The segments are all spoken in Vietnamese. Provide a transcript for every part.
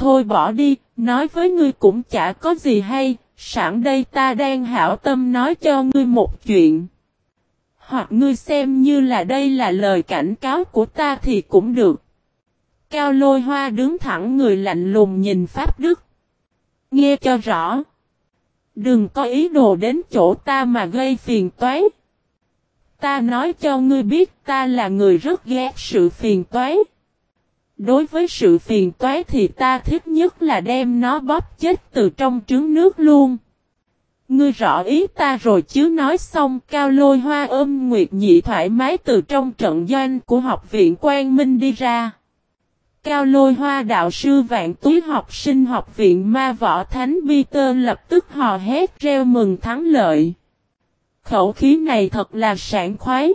thôi bỏ đi, nói với ngươi cũng chả có gì hay, sẵn đây ta đang hảo tâm nói cho ngươi một chuyện. Hoặc ngươi xem như là đây là lời cảnh cáo của ta thì cũng được. Cao lôi hoa đứng thẳng người lạnh lùng nhìn Pháp Đức. Nghe cho rõ. Đừng có ý đồ đến chỗ ta mà gây phiền toái. Ta nói cho ngươi biết ta là người rất ghét sự phiền toái. Đối với sự phiền toái thì ta thích nhất là đem nó bóp chết từ trong trứng nước luôn. Ngươi rõ ý ta rồi chứ nói xong, cao lôi hoa ôm Nguyệt Nhị thoải mái từ trong trận doanh của học viện Quang Minh đi ra. Cao lôi hoa đạo sư vạn túi học sinh học viện ma võ thánh Peter lập tức hò hét reo mừng thắng lợi. Khẩu khí này thật là sảng khoái.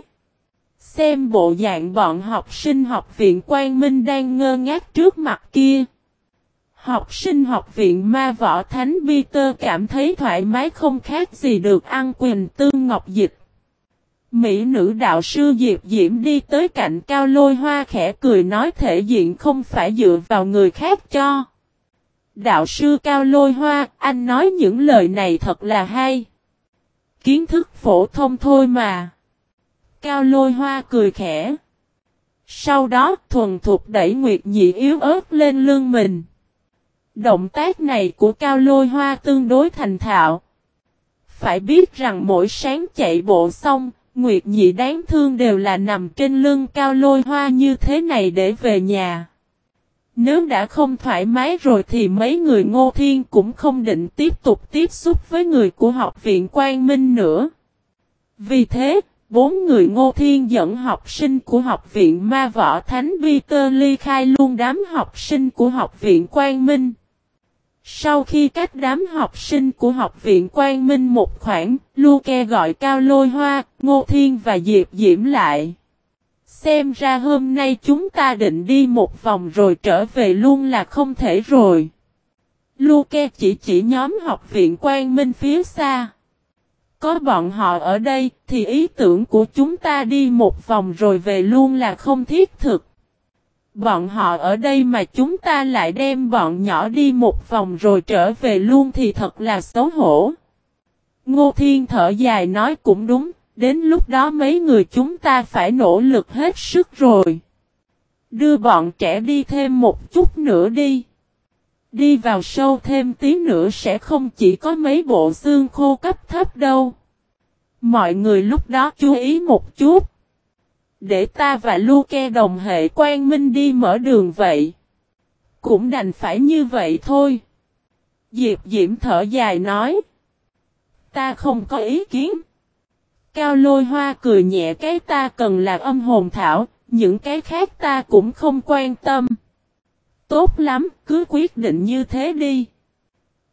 Xem bộ dạng bọn học sinh học viện Quang Minh đang ngơ ngác trước mặt kia. Học sinh học viện ma võ thánh Peter cảm thấy thoải mái không khác gì được ăn quyền tương ngọc dịch. Mỹ nữ đạo sư Diệp Diễm đi tới cạnh cao lôi hoa khẽ cười nói thể diện không phải dựa vào người khác cho. Đạo sư cao lôi hoa, anh nói những lời này thật là hay. Kiến thức phổ thông thôi mà. Cao lôi hoa cười khẽ. Sau đó thuần thục đẩy Nguyệt Nhị yếu ớt lên lưng mình. Động tác này của cao lôi hoa tương đối thành thạo. Phải biết rằng mỗi sáng chạy bộ xong, Nguyệt nhị đáng thương đều là nằm trên lưng cao lôi hoa như thế này để về nhà. Nếu đã không thoải mái rồi thì mấy người ngô thiên cũng không định tiếp tục tiếp xúc với người của học viện Quang Minh nữa. Vì thế, bốn người ngô thiên dẫn học sinh của học viện Ma Võ Thánh Peter ly khai luôn đám học sinh của học viện Quang Minh. Sau khi cách đám học sinh của học viện Quang Minh một khoảng, Luke gọi Cao Lôi Hoa, Ngô Thiên và Diệp Diễm lại. Xem ra hôm nay chúng ta định đi một vòng rồi trở về luôn là không thể rồi. Luke chỉ chỉ nhóm học viện Quang Minh phía xa. Có bọn họ ở đây thì ý tưởng của chúng ta đi một vòng rồi về luôn là không thiết thực. Bọn họ ở đây mà chúng ta lại đem bọn nhỏ đi một vòng rồi trở về luôn thì thật là xấu hổ. Ngô Thiên thở dài nói cũng đúng, đến lúc đó mấy người chúng ta phải nỗ lực hết sức rồi. Đưa bọn trẻ đi thêm một chút nữa đi. Đi vào sâu thêm tí nữa sẽ không chỉ có mấy bộ xương khô cấp thấp đâu. Mọi người lúc đó chú ý một chút. Để ta và Luke đồng hệ quan minh đi mở đường vậy. Cũng đành phải như vậy thôi. Diệp Diễm thở dài nói. Ta không có ý kiến. Cao lôi hoa cười nhẹ cái ta cần là âm hồn thảo, những cái khác ta cũng không quan tâm. Tốt lắm, cứ quyết định như thế đi.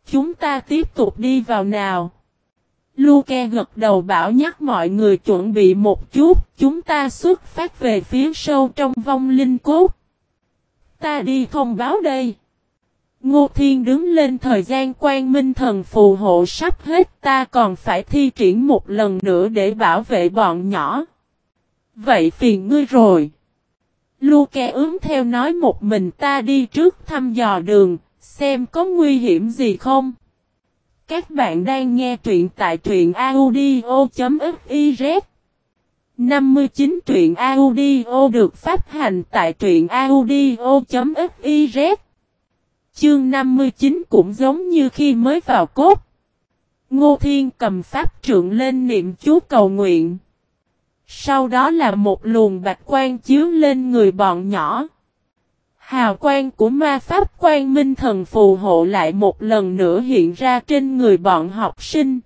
Chúng ta tiếp tục đi vào nào. Luke gật đầu bảo nhắc mọi người chuẩn bị một chút, chúng ta xuất phát về phía sâu trong vong linh cốt. Ta đi thông báo đây. Ngô Thiên đứng lên thời gian quan minh thần phù hộ sắp hết ta còn phải thi triển một lần nữa để bảo vệ bọn nhỏ. Vậy phiền ngươi rồi. Luke ướm theo nói một mình ta đi trước thăm dò đường, xem có nguy hiểm gì không. Các bạn đang nghe truyện tại truyện audio.fiz 59 truyện audio được phát hành tại truyện audio.fiz Chương 59 cũng giống như khi mới vào cốt. Ngô Thiên cầm pháp trượng lên niệm chú cầu nguyện. Sau đó là một luồng bạch quan chiếu lên người bọn nhỏ. Hào quang của ma pháp quan minh thần phù hộ lại một lần nữa hiện ra trên người bọn học sinh.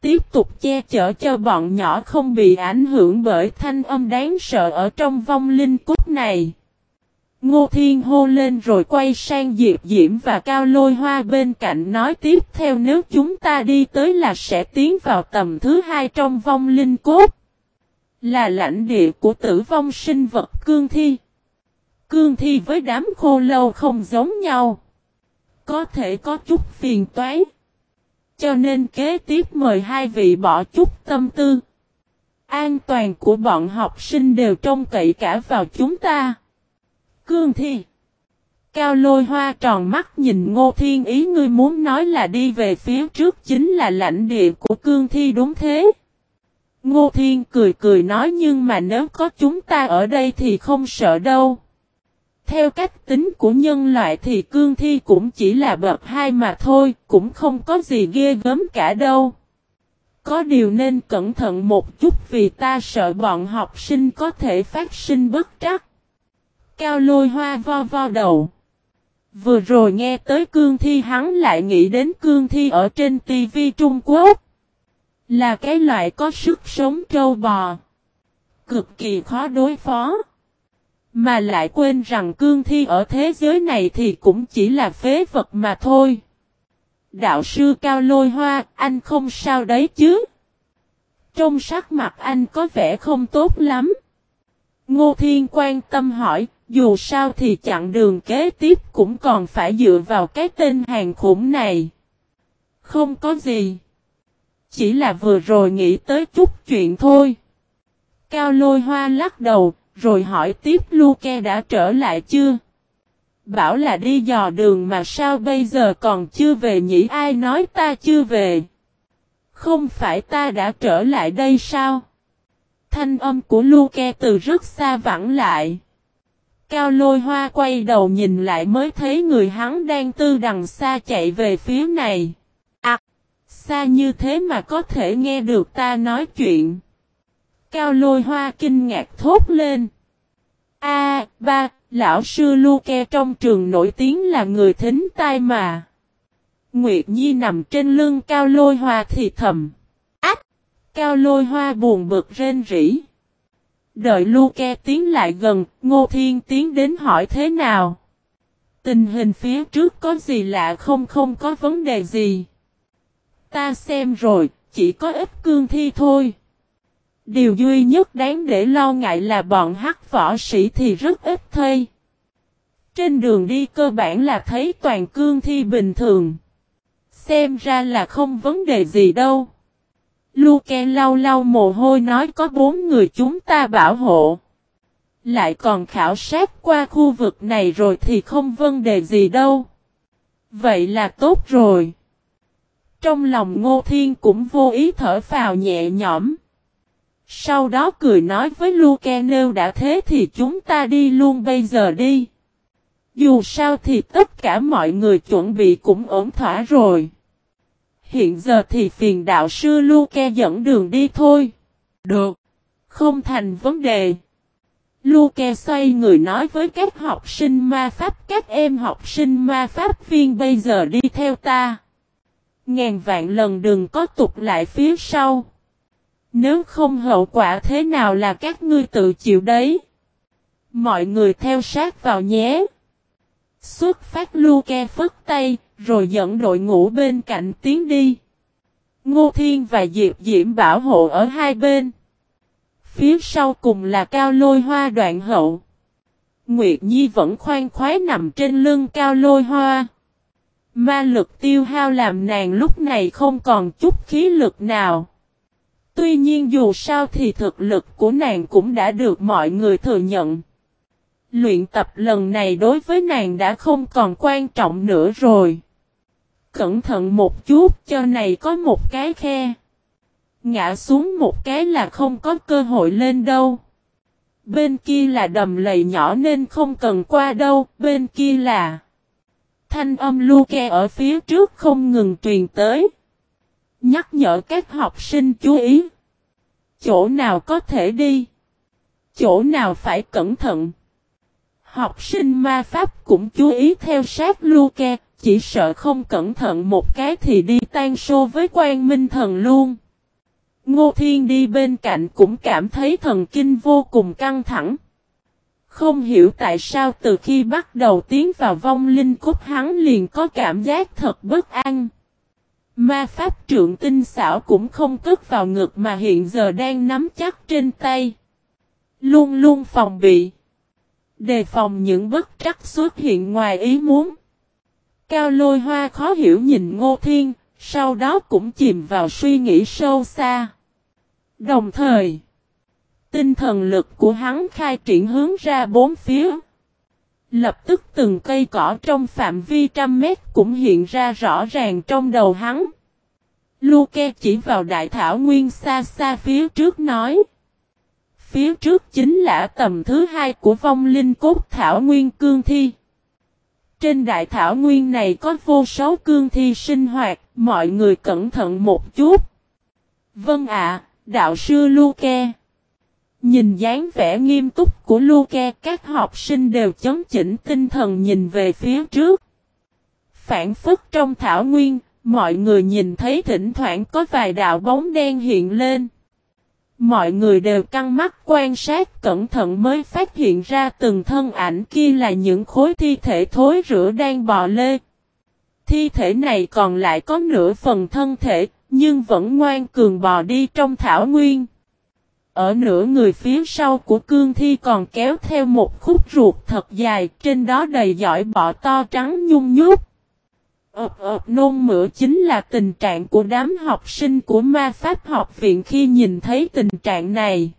Tiếp tục che chở cho bọn nhỏ không bị ảnh hưởng bởi thanh âm đáng sợ ở trong vong linh cốt này. Ngô Thiên hô lên rồi quay sang Diệp Diễm và Cao Lôi Hoa bên cạnh nói tiếp theo, nếu chúng ta đi tới là sẽ tiến vào tầm thứ hai trong vong linh cốt. Là lãnh địa của tử vong sinh vật cương thi. Cương thi với đám khô lâu không giống nhau. Có thể có chút phiền toái. Cho nên kế tiếp mời hai vị bỏ chút tâm tư. An toàn của bọn học sinh đều trông cậy cả vào chúng ta. Cương thi. Cao lôi hoa tròn mắt nhìn ngô thiên ý, ngươi muốn nói là đi về phía trước chính là lãnh địa của cương thi đúng thế. Ngô thiên cười cười nói nhưng mà nếu có chúng ta ở đây thì không sợ đâu. Theo cách tính của nhân loại thì cương thi cũng chỉ là bậc hai mà thôi, cũng không có gì ghê gớm cả đâu. Có điều nên cẩn thận một chút vì ta sợ bọn học sinh có thể phát sinh bất trắc. Cao lôi hoa vo vo đầu. Vừa rồi nghe tới cương thi hắn lại nghĩ đến cương thi ở trên TV Trung Quốc. Là cái loại có sức sống trâu bò. Cực kỳ khó đối phó. Mà lại quên rằng cương thi ở thế giới này thì cũng chỉ là phế vật mà thôi. Đạo sư cao lôi hoa, anh không sao đấy chứ? Trong sắc mặt anh có vẻ không tốt lắm. Ngô Thiên quan tâm hỏi, dù sao thì chặng đường kế tiếp cũng còn phải dựa vào cái tên hàng khủng này. Không có gì. Chỉ là vừa rồi nghĩ tới chút chuyện thôi. Cao lôi hoa lắc đầu, rồi hỏi tiếp Luke đã trở lại chưa? Bảo là đi dò đường mà sao bây giờ còn chưa về nhỉ ai nói ta chưa về? Không phải ta đã trở lại đây sao? Thanh âm của Luke từ rất xa vẳng lại. Cao lôi hoa quay đầu nhìn lại mới thấy người hắn đang tư đằng xa chạy về phía này. Xa như thế mà có thể nghe được ta nói chuyện. Cao lôi hoa kinh ngạc thốt lên. A, ba, lão sư Luke trong trường nổi tiếng là người thính tai mà. Nguyệt Nhi nằm trên lưng cao lôi hoa thì thầm. Ách! Cao lôi hoa buồn bực rên rỉ. Đợi Luke tiến lại gần, Ngô Thiên tiến đến hỏi thế nào. Tình hình phía trước có gì lạ không không có vấn đề gì. Ta xem rồi, chỉ có ít cương thi thôi. Điều duy nhất đáng để lo ngại là bọn hắc võ sĩ thì rất ít thây. Trên đường đi cơ bản là thấy toàn cương thi bình thường. Xem ra là không vấn đề gì đâu. Luke lau lau mồ hôi nói có bốn người chúng ta bảo hộ. Lại còn khảo sát qua khu vực này rồi thì không vấn đề gì đâu. Vậy là tốt rồi. Trong lòng Ngô Thiên cũng vô ý thở phào nhẹ nhõm. Sau đó cười nói với Luke nếu đã thế thì chúng ta đi luôn bây giờ đi. Dù sao thì tất cả mọi người chuẩn bị cũng ổn thỏa rồi. Hiện giờ thì phiền đạo sư Luke dẫn đường đi thôi. Được. Không thành vấn đề. Luke xoay người nói với các học sinh ma pháp, các em học sinh ma pháp viên bây giờ đi theo ta. Ngàn vạn lần đừng có tục lại phía sau. Nếu không hậu quả thế nào là các ngươi tự chịu đấy. Mọi người theo sát vào nhé. Xuất phát Luke phất tay, rồi dẫn đội ngũ bên cạnh tiến đi. Ngô Thiên và Diệp Diễm bảo hộ ở hai bên. Phía sau cùng là cao lôi hoa đoạn hậu. Nguyệt Nhi vẫn khoan khoái nằm trên lưng cao lôi hoa. Ma lực tiêu hao làm nàng lúc này không còn chút khí lực nào. Tuy nhiên dù sao thì thực lực của nàng cũng đã được mọi người thừa nhận. Luyện tập lần này đối với nàng đã không còn quan trọng nữa rồi. Cẩn thận một chút cho này có một cái khe. Ngã xuống một cái là không có cơ hội lên đâu. Bên kia là đầm lầy nhỏ nên không cần qua đâu, bên kia là... Thanh âm Luke ở phía trước không ngừng truyền tới. Nhắc nhở các học sinh chú ý. Chỗ nào có thể đi. Chỗ nào phải cẩn thận. Học sinh ma pháp cũng chú ý theo sát Luke, chỉ sợ không cẩn thận một cái thì đi tan xô với quan minh thần luôn. Ngô Thiên đi bên cạnh cũng cảm thấy thần kinh vô cùng căng thẳng. Không hiểu tại sao từ khi bắt đầu tiến vào vong linh cốt hắn liền có cảm giác thật bất an. Ma pháp trượng tinh xảo cũng không cất vào ngực mà hiện giờ đang nắm chắc trên tay. Luôn luôn phòng bị. Đề phòng những bất trắc xuất hiện ngoài ý muốn. Cao lôi hoa khó hiểu nhìn ngô thiên, sau đó cũng chìm vào suy nghĩ sâu xa. Đồng thời, tinh thần lực của hắn khai triển hướng ra bốn phía. Lập tức từng cây cỏ trong phạm vi trăm mét cũng hiện ra rõ ràng trong đầu hắn. Luke chỉ vào đại thảo nguyên xa xa phía trước nói. Phía trước chính là tầm thứ hai của vong linh cốt thảo nguyên cương thi. Trên đại thảo nguyên này có vô số cương thi sinh hoạt, mọi người cẩn thận một chút. Vâng ạ, đạo sư Luke. Nhìn dáng vẻ nghiêm túc của Luke, các học sinh đều chấn chỉnh tinh thần nhìn về phía trước. Phản phức trong thảo nguyên, mọi người nhìn thấy thỉnh thoảng có vài đạo bóng đen hiện lên. Mọi người đều căng mắt quan sát cẩn thận mới phát hiện ra từng thân ảnh kia là những khối thi thể thối rữa đang bò lê. Thi thể này còn lại có nửa phần thân thể, nhưng vẫn ngoan cường bò đi trong thảo nguyên. Ở nửa người phía sau của cương thi còn kéo theo một khúc ruột thật dài, trên đó đầy giỏi bọ to trắng nhung nhút. ợp ợp nôn mửa chính là tình trạng của đám học sinh của ma pháp học viện khi nhìn thấy tình trạng này.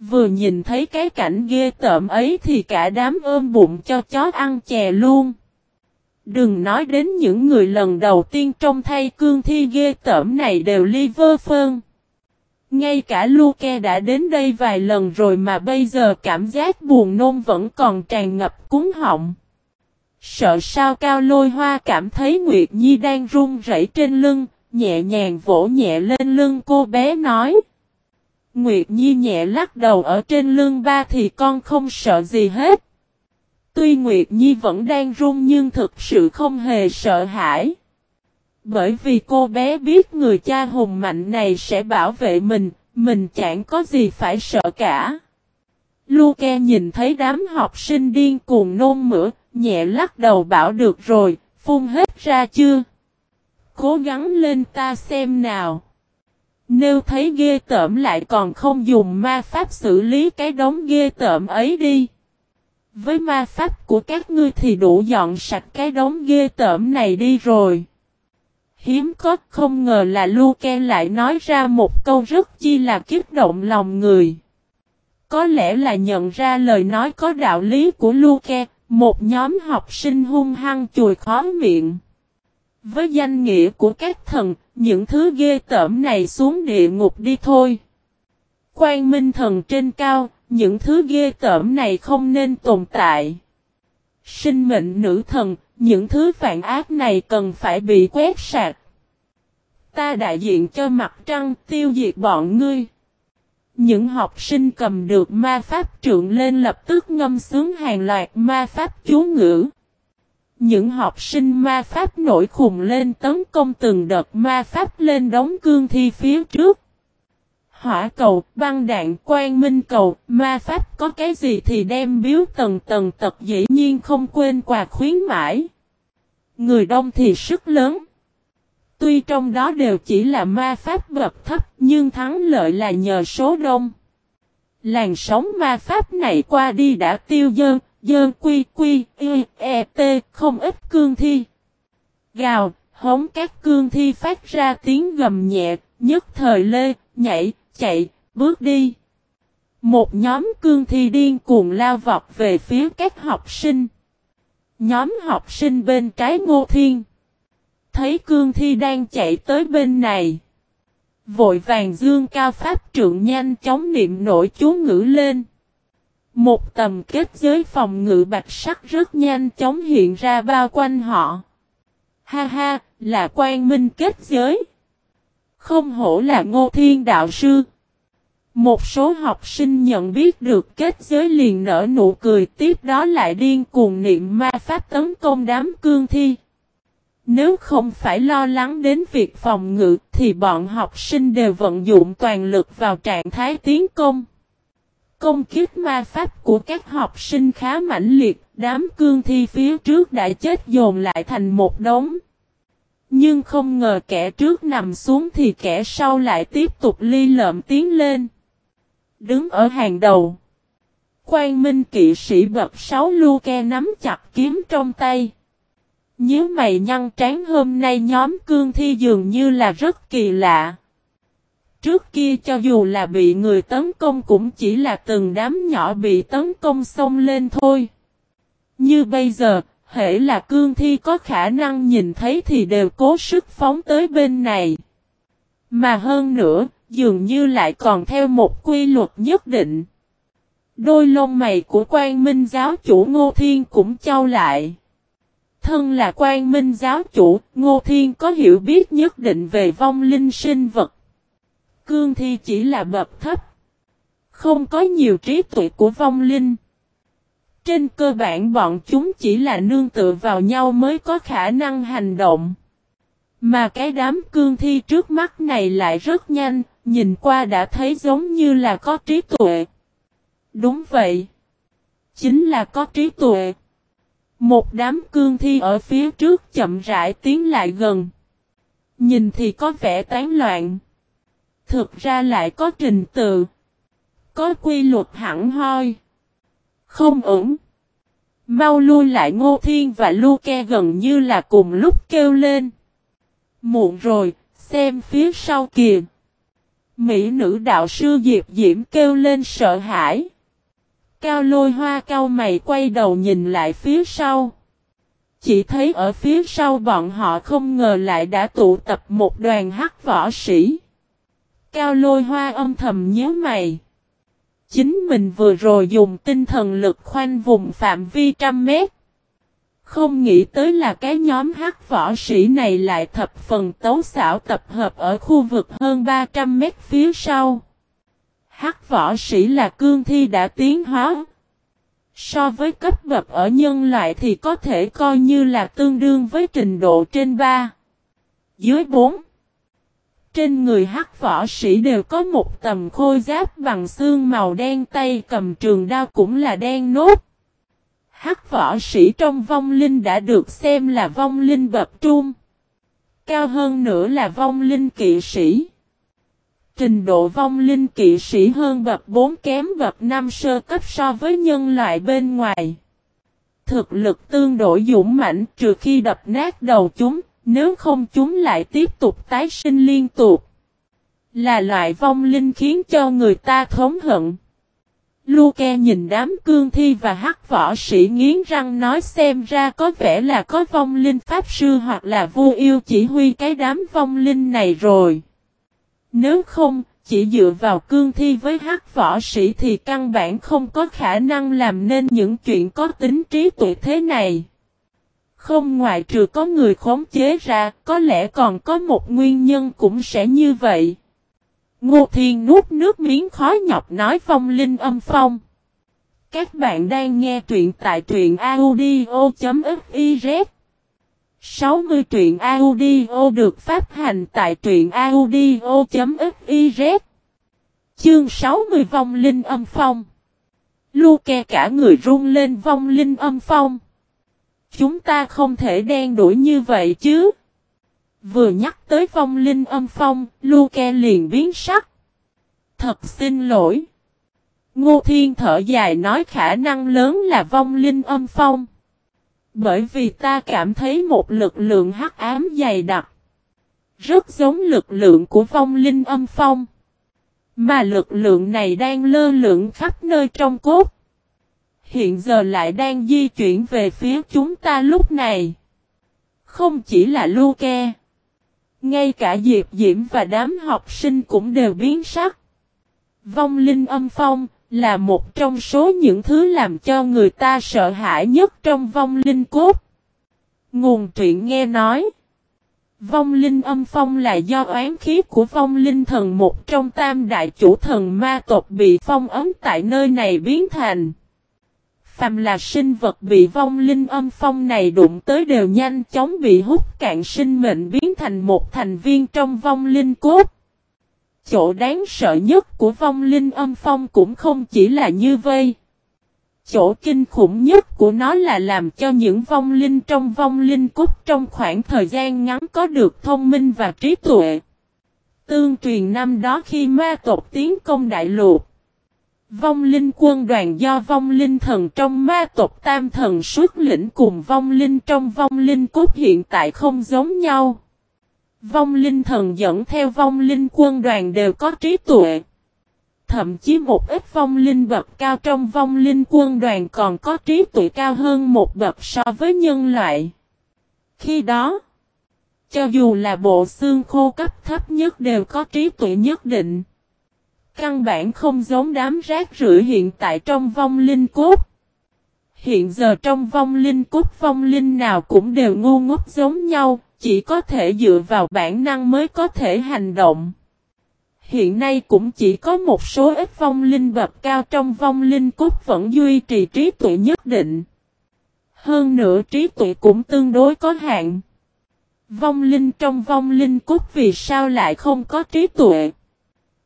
Vừa nhìn thấy cái cảnh ghê tởm ấy thì cả đám ôm bụng cho chó ăn chè luôn. Đừng nói đến những người lần đầu tiên trong thay cương thi ghê tởm này đều liver phân. Ngay cả Luke đã đến đây vài lần rồi mà bây giờ cảm giác buồn nôn vẫn còn tràn ngập cúng họng. Sợ sao cao lôi hoa cảm thấy Nguyệt Nhi đang run rẩy trên lưng, nhẹ nhàng vỗ nhẹ lên lưng cô bé nói. Nguyệt Nhi nhẹ lắc đầu ở trên lưng ba thì con không sợ gì hết. Tuy Nguyệt Nhi vẫn đang run nhưng thực sự không hề sợ hãi. Bởi vì cô bé biết người cha hùng mạnh này sẽ bảo vệ mình, mình chẳng có gì phải sợ cả. Luke nhìn thấy đám học sinh điên cuồng nôn mửa, nhẹ lắc đầu bảo được rồi, phun hết ra chưa? Cố gắng lên ta xem nào. Nếu thấy ghê tởm lại còn không dùng ma pháp xử lý cái đống ghê tởm ấy đi. Với ma pháp của các ngươi thì đủ dọn sạch cái đống ghê tởm này đi rồi. Hiếm có không ngờ là Luke lại nói ra một câu rất chi là kích động lòng người. Có lẽ là nhận ra lời nói có đạo lý của Luke, một nhóm học sinh hung hăng chùi khó miệng. Với danh nghĩa của các thần, những thứ ghê tởm này xuống địa ngục đi thôi. Quan minh thần trên cao, những thứ ghê tởm này không nên tồn tại. Sinh mệnh nữ thần, những thứ phản ác này cần phải bị quét sạch. Ta đại diện cho mặt trăng tiêu diệt bọn ngươi. Những học sinh cầm được ma pháp trượng lên lập tức ngâm sướng hàng loạt ma pháp chú ngữ. Những học sinh ma pháp nổi khùng lên tấn công từng đợt ma pháp lên đóng cương thi phía trước hỏa cầu, băng đạn, quan minh cầu, ma pháp có cái gì thì đem biếu tầng tầng tật dĩ nhiên không quên quà khuyến mãi. Người đông thì sức lớn. Tuy trong đó đều chỉ là ma pháp bậc thấp nhưng thắng lợi là nhờ số đông. Làn sóng ma pháp này qua đi đã tiêu dơn, dơn quy quy, y, e, t, không ít cương thi. Gào, hống các cương thi phát ra tiếng gầm nhẹ, nhất thời lê, nhảy, chạy, bước đi. Một nhóm cương thi điên cuồng lao vọt về phía các học sinh. Nhóm học sinh bên trái ngô thiên. Thấy cương thi đang chạy tới bên này. Vội vàng dương cao pháp trượng nhanh chóng niệm nổi chú ngữ lên. Một tầm kết giới phòng ngự bạch sắc rất nhanh chóng hiện ra bao quanh họ. Ha ha, là quan minh kết giới. Không hổ là ngô thiên đạo sư. Một số học sinh nhận biết được kết giới liền nở nụ cười tiếp đó lại điên cuồng niệm ma pháp tấn công đám cương thi. Nếu không phải lo lắng đến việc phòng ngự thì bọn học sinh đều vận dụng toàn lực vào trạng thái tiến công. Công kiếp ma pháp của các học sinh khá mãnh liệt, đám cương thi phía trước đã chết dồn lại thành một đống. Nhưng không ngờ kẻ trước nằm xuống thì kẻ sau lại tiếp tục ly lợm tiến lên. Đứng ở hàng đầu. Quan minh kỵ sĩ bậc sáu Luke nắm chặt kiếm trong tay. Nhớ mày nhăn trán hôm nay nhóm cương thi dường như là rất kỳ lạ. Trước kia cho dù là bị người tấn công cũng chỉ là từng đám nhỏ bị tấn công xông lên thôi. Như bây giờ, Hễ là cương thi có khả năng nhìn thấy thì đều cố sức phóng tới bên này. Mà hơn nữa, dường như lại còn theo một quy luật nhất định. Đôi lông mày của quan minh giáo chủ Ngô Thiên cũng trao lại. Thân là quan minh giáo chủ, Ngô Thiên có hiểu biết nhất định về vong linh sinh vật. Cương thi chỉ là bậc thấp. Không có nhiều trí tuệ của vong linh. Trên cơ bản bọn chúng chỉ là nương tựa vào nhau mới có khả năng hành động. Mà cái đám cương thi trước mắt này lại rất nhanh, nhìn qua đã thấy giống như là có trí tuệ. Đúng vậy. Chính là có trí tuệ. Một đám cương thi ở phía trước chậm rãi tiến lại gần. Nhìn thì có vẻ tán loạn. Thực ra lại có trình tự. Có quy luật hẳn hoi. Không ổn. Mau lui lại Ngô Thiên và Luke gần như là cùng lúc kêu lên. Muộn rồi, xem phía sau kìa. Mỹ nữ đạo sư Diệp Diễm kêu lên sợ hãi. Cao lôi hoa cao mày quay đầu nhìn lại phía sau. Chỉ thấy ở phía sau bọn họ không ngờ lại đã tụ tập một đoàn hắc võ sĩ. Cao lôi hoa âm thầm nhớ mày. Chính mình vừa rồi dùng tinh thần lực khoanh vùng phạm vi trăm mét. Không nghĩ tới là cái nhóm hắc võ sĩ này lại thập phần tấu xảo tập hợp ở khu vực hơn 300 mét phía sau. Hắc võ sĩ là cương thi đã tiến hóa. So với cấp bậc ở nhân loại thì có thể coi như là tương đương với trình độ trên 3. Dưới 4. Trên người hắc võ sĩ đều có một tầm khôi giáp bằng xương màu đen tay cầm trường đao cũng là đen nốt. Hắc võ sĩ trong vong linh đã được xem là vong linh bậc trung. Cao hơn nữa là vong linh kỵ sĩ. Trình độ vong linh kỵ sĩ hơn bậc 4 kém bậc 5 sơ cấp so với nhân loại bên ngoài. Thực lực tương đối dũng mãnh trừ khi đập nát đầu chúng, nếu không chúng lại tiếp tục tái sinh liên tục. Là loại vong linh khiến cho người ta thống hận. Luke nhìn đám cương thi và hắc võ sĩ nghiến răng nói xem ra có vẻ là có vong linh pháp sư hoặc là vua yêu chỉ huy cái đám vong linh này rồi. Nếu không, chỉ dựa vào cương thi với hắc võ sĩ thì căn bản không có khả năng làm nên những chuyện có tính trí tuệ thế này. Không ngoại trừ có người khống chế ra, có lẽ còn có một nguyên nhân cũng sẽ như vậy. Ngô Thiên nuốt nước miếng khó nhọc nói phong linh âm phong. Các bạn đang nghe truyện tại truyện audio.fiz 60 truyện audio được phát hành tại truyện audio.fiz Chương 60 vong linh âm phong Lu ke cả người run lên vong linh âm phong. Chúng ta không thể đen đuổi như vậy chứ. Vừa nhắc tới vong linh âm phong, Luke liền biến sắc. Thật xin lỗi. Ngô Thiên thở dài nói khả năng lớn là vong linh âm phong. Bởi vì ta cảm thấy một lực lượng hắc ám dày đặc. Rất giống lực lượng của vong linh âm phong. Mà lực lượng này đang lơ lửng khắp nơi trong cốt. Hiện giờ lại đang di chuyển về phía chúng ta lúc này. Không chỉ là Luke. Ngay cả Diệp Diễm và đám học sinh cũng đều biến sắc. Vong linh âm phong là một trong số những thứ làm cho người ta sợ hãi nhất trong vong linh cốt. Nguồn truyện nghe nói. Vong linh âm phong là do oán khí của vong linh thần một trong tam đại chủ thần ma tộc bị phong ấm tại nơi này biến thành. Phàm là sinh vật bị vong, linh âm phong này đụng tới đều nhanh chóng bị hút, cạn sinh mệnh biến thành một thành viên trong vong linh cốt. Chỗ đáng sợ nhất của vong linh âm phong cũng không chỉ là như vây. Chỗ kinh khủng nhất của nó là làm cho những vong linh trong vong linh cốt trong khoảng thời gian ngắn có được thông minh và trí tuệ. Tương truyền năm đó khi ma tộc tiến công đại lục. Vong linh quân đoàn do vong linh thần trong ma tộc tam thần xuất lĩnh cùng vong linh trong vong linh cốt hiện tại không giống nhau. Vong linh thần dẫn theo vong linh quân đoàn đều có trí tuệ. thậm chí một ít vong linh bậc cao trong vong linh quân đoàn còn có trí tuệ cao hơn một bậc so với nhân loại. Khi đó, cho dù là bộ xương khô cấp thấp nhất đều có trí tuệ nhất định. Căn bản không giống đám rác rưởi hiện tại trong vong linh cốt. Hiện giờ trong vong linh cốt vong linh nào cũng đều ngu ngốc giống nhau, chỉ có thể dựa vào bản năng mới có thể hành động. Hiện nay cũng chỉ có một số ít vong linh bậc cao trong vong linh cốt vẫn duy trì trí tuệ nhất định. Hơn nữa trí tuệ cũng tương đối có hạn. Vong linh trong vong linh cốt vì sao lại không có trí tuệ?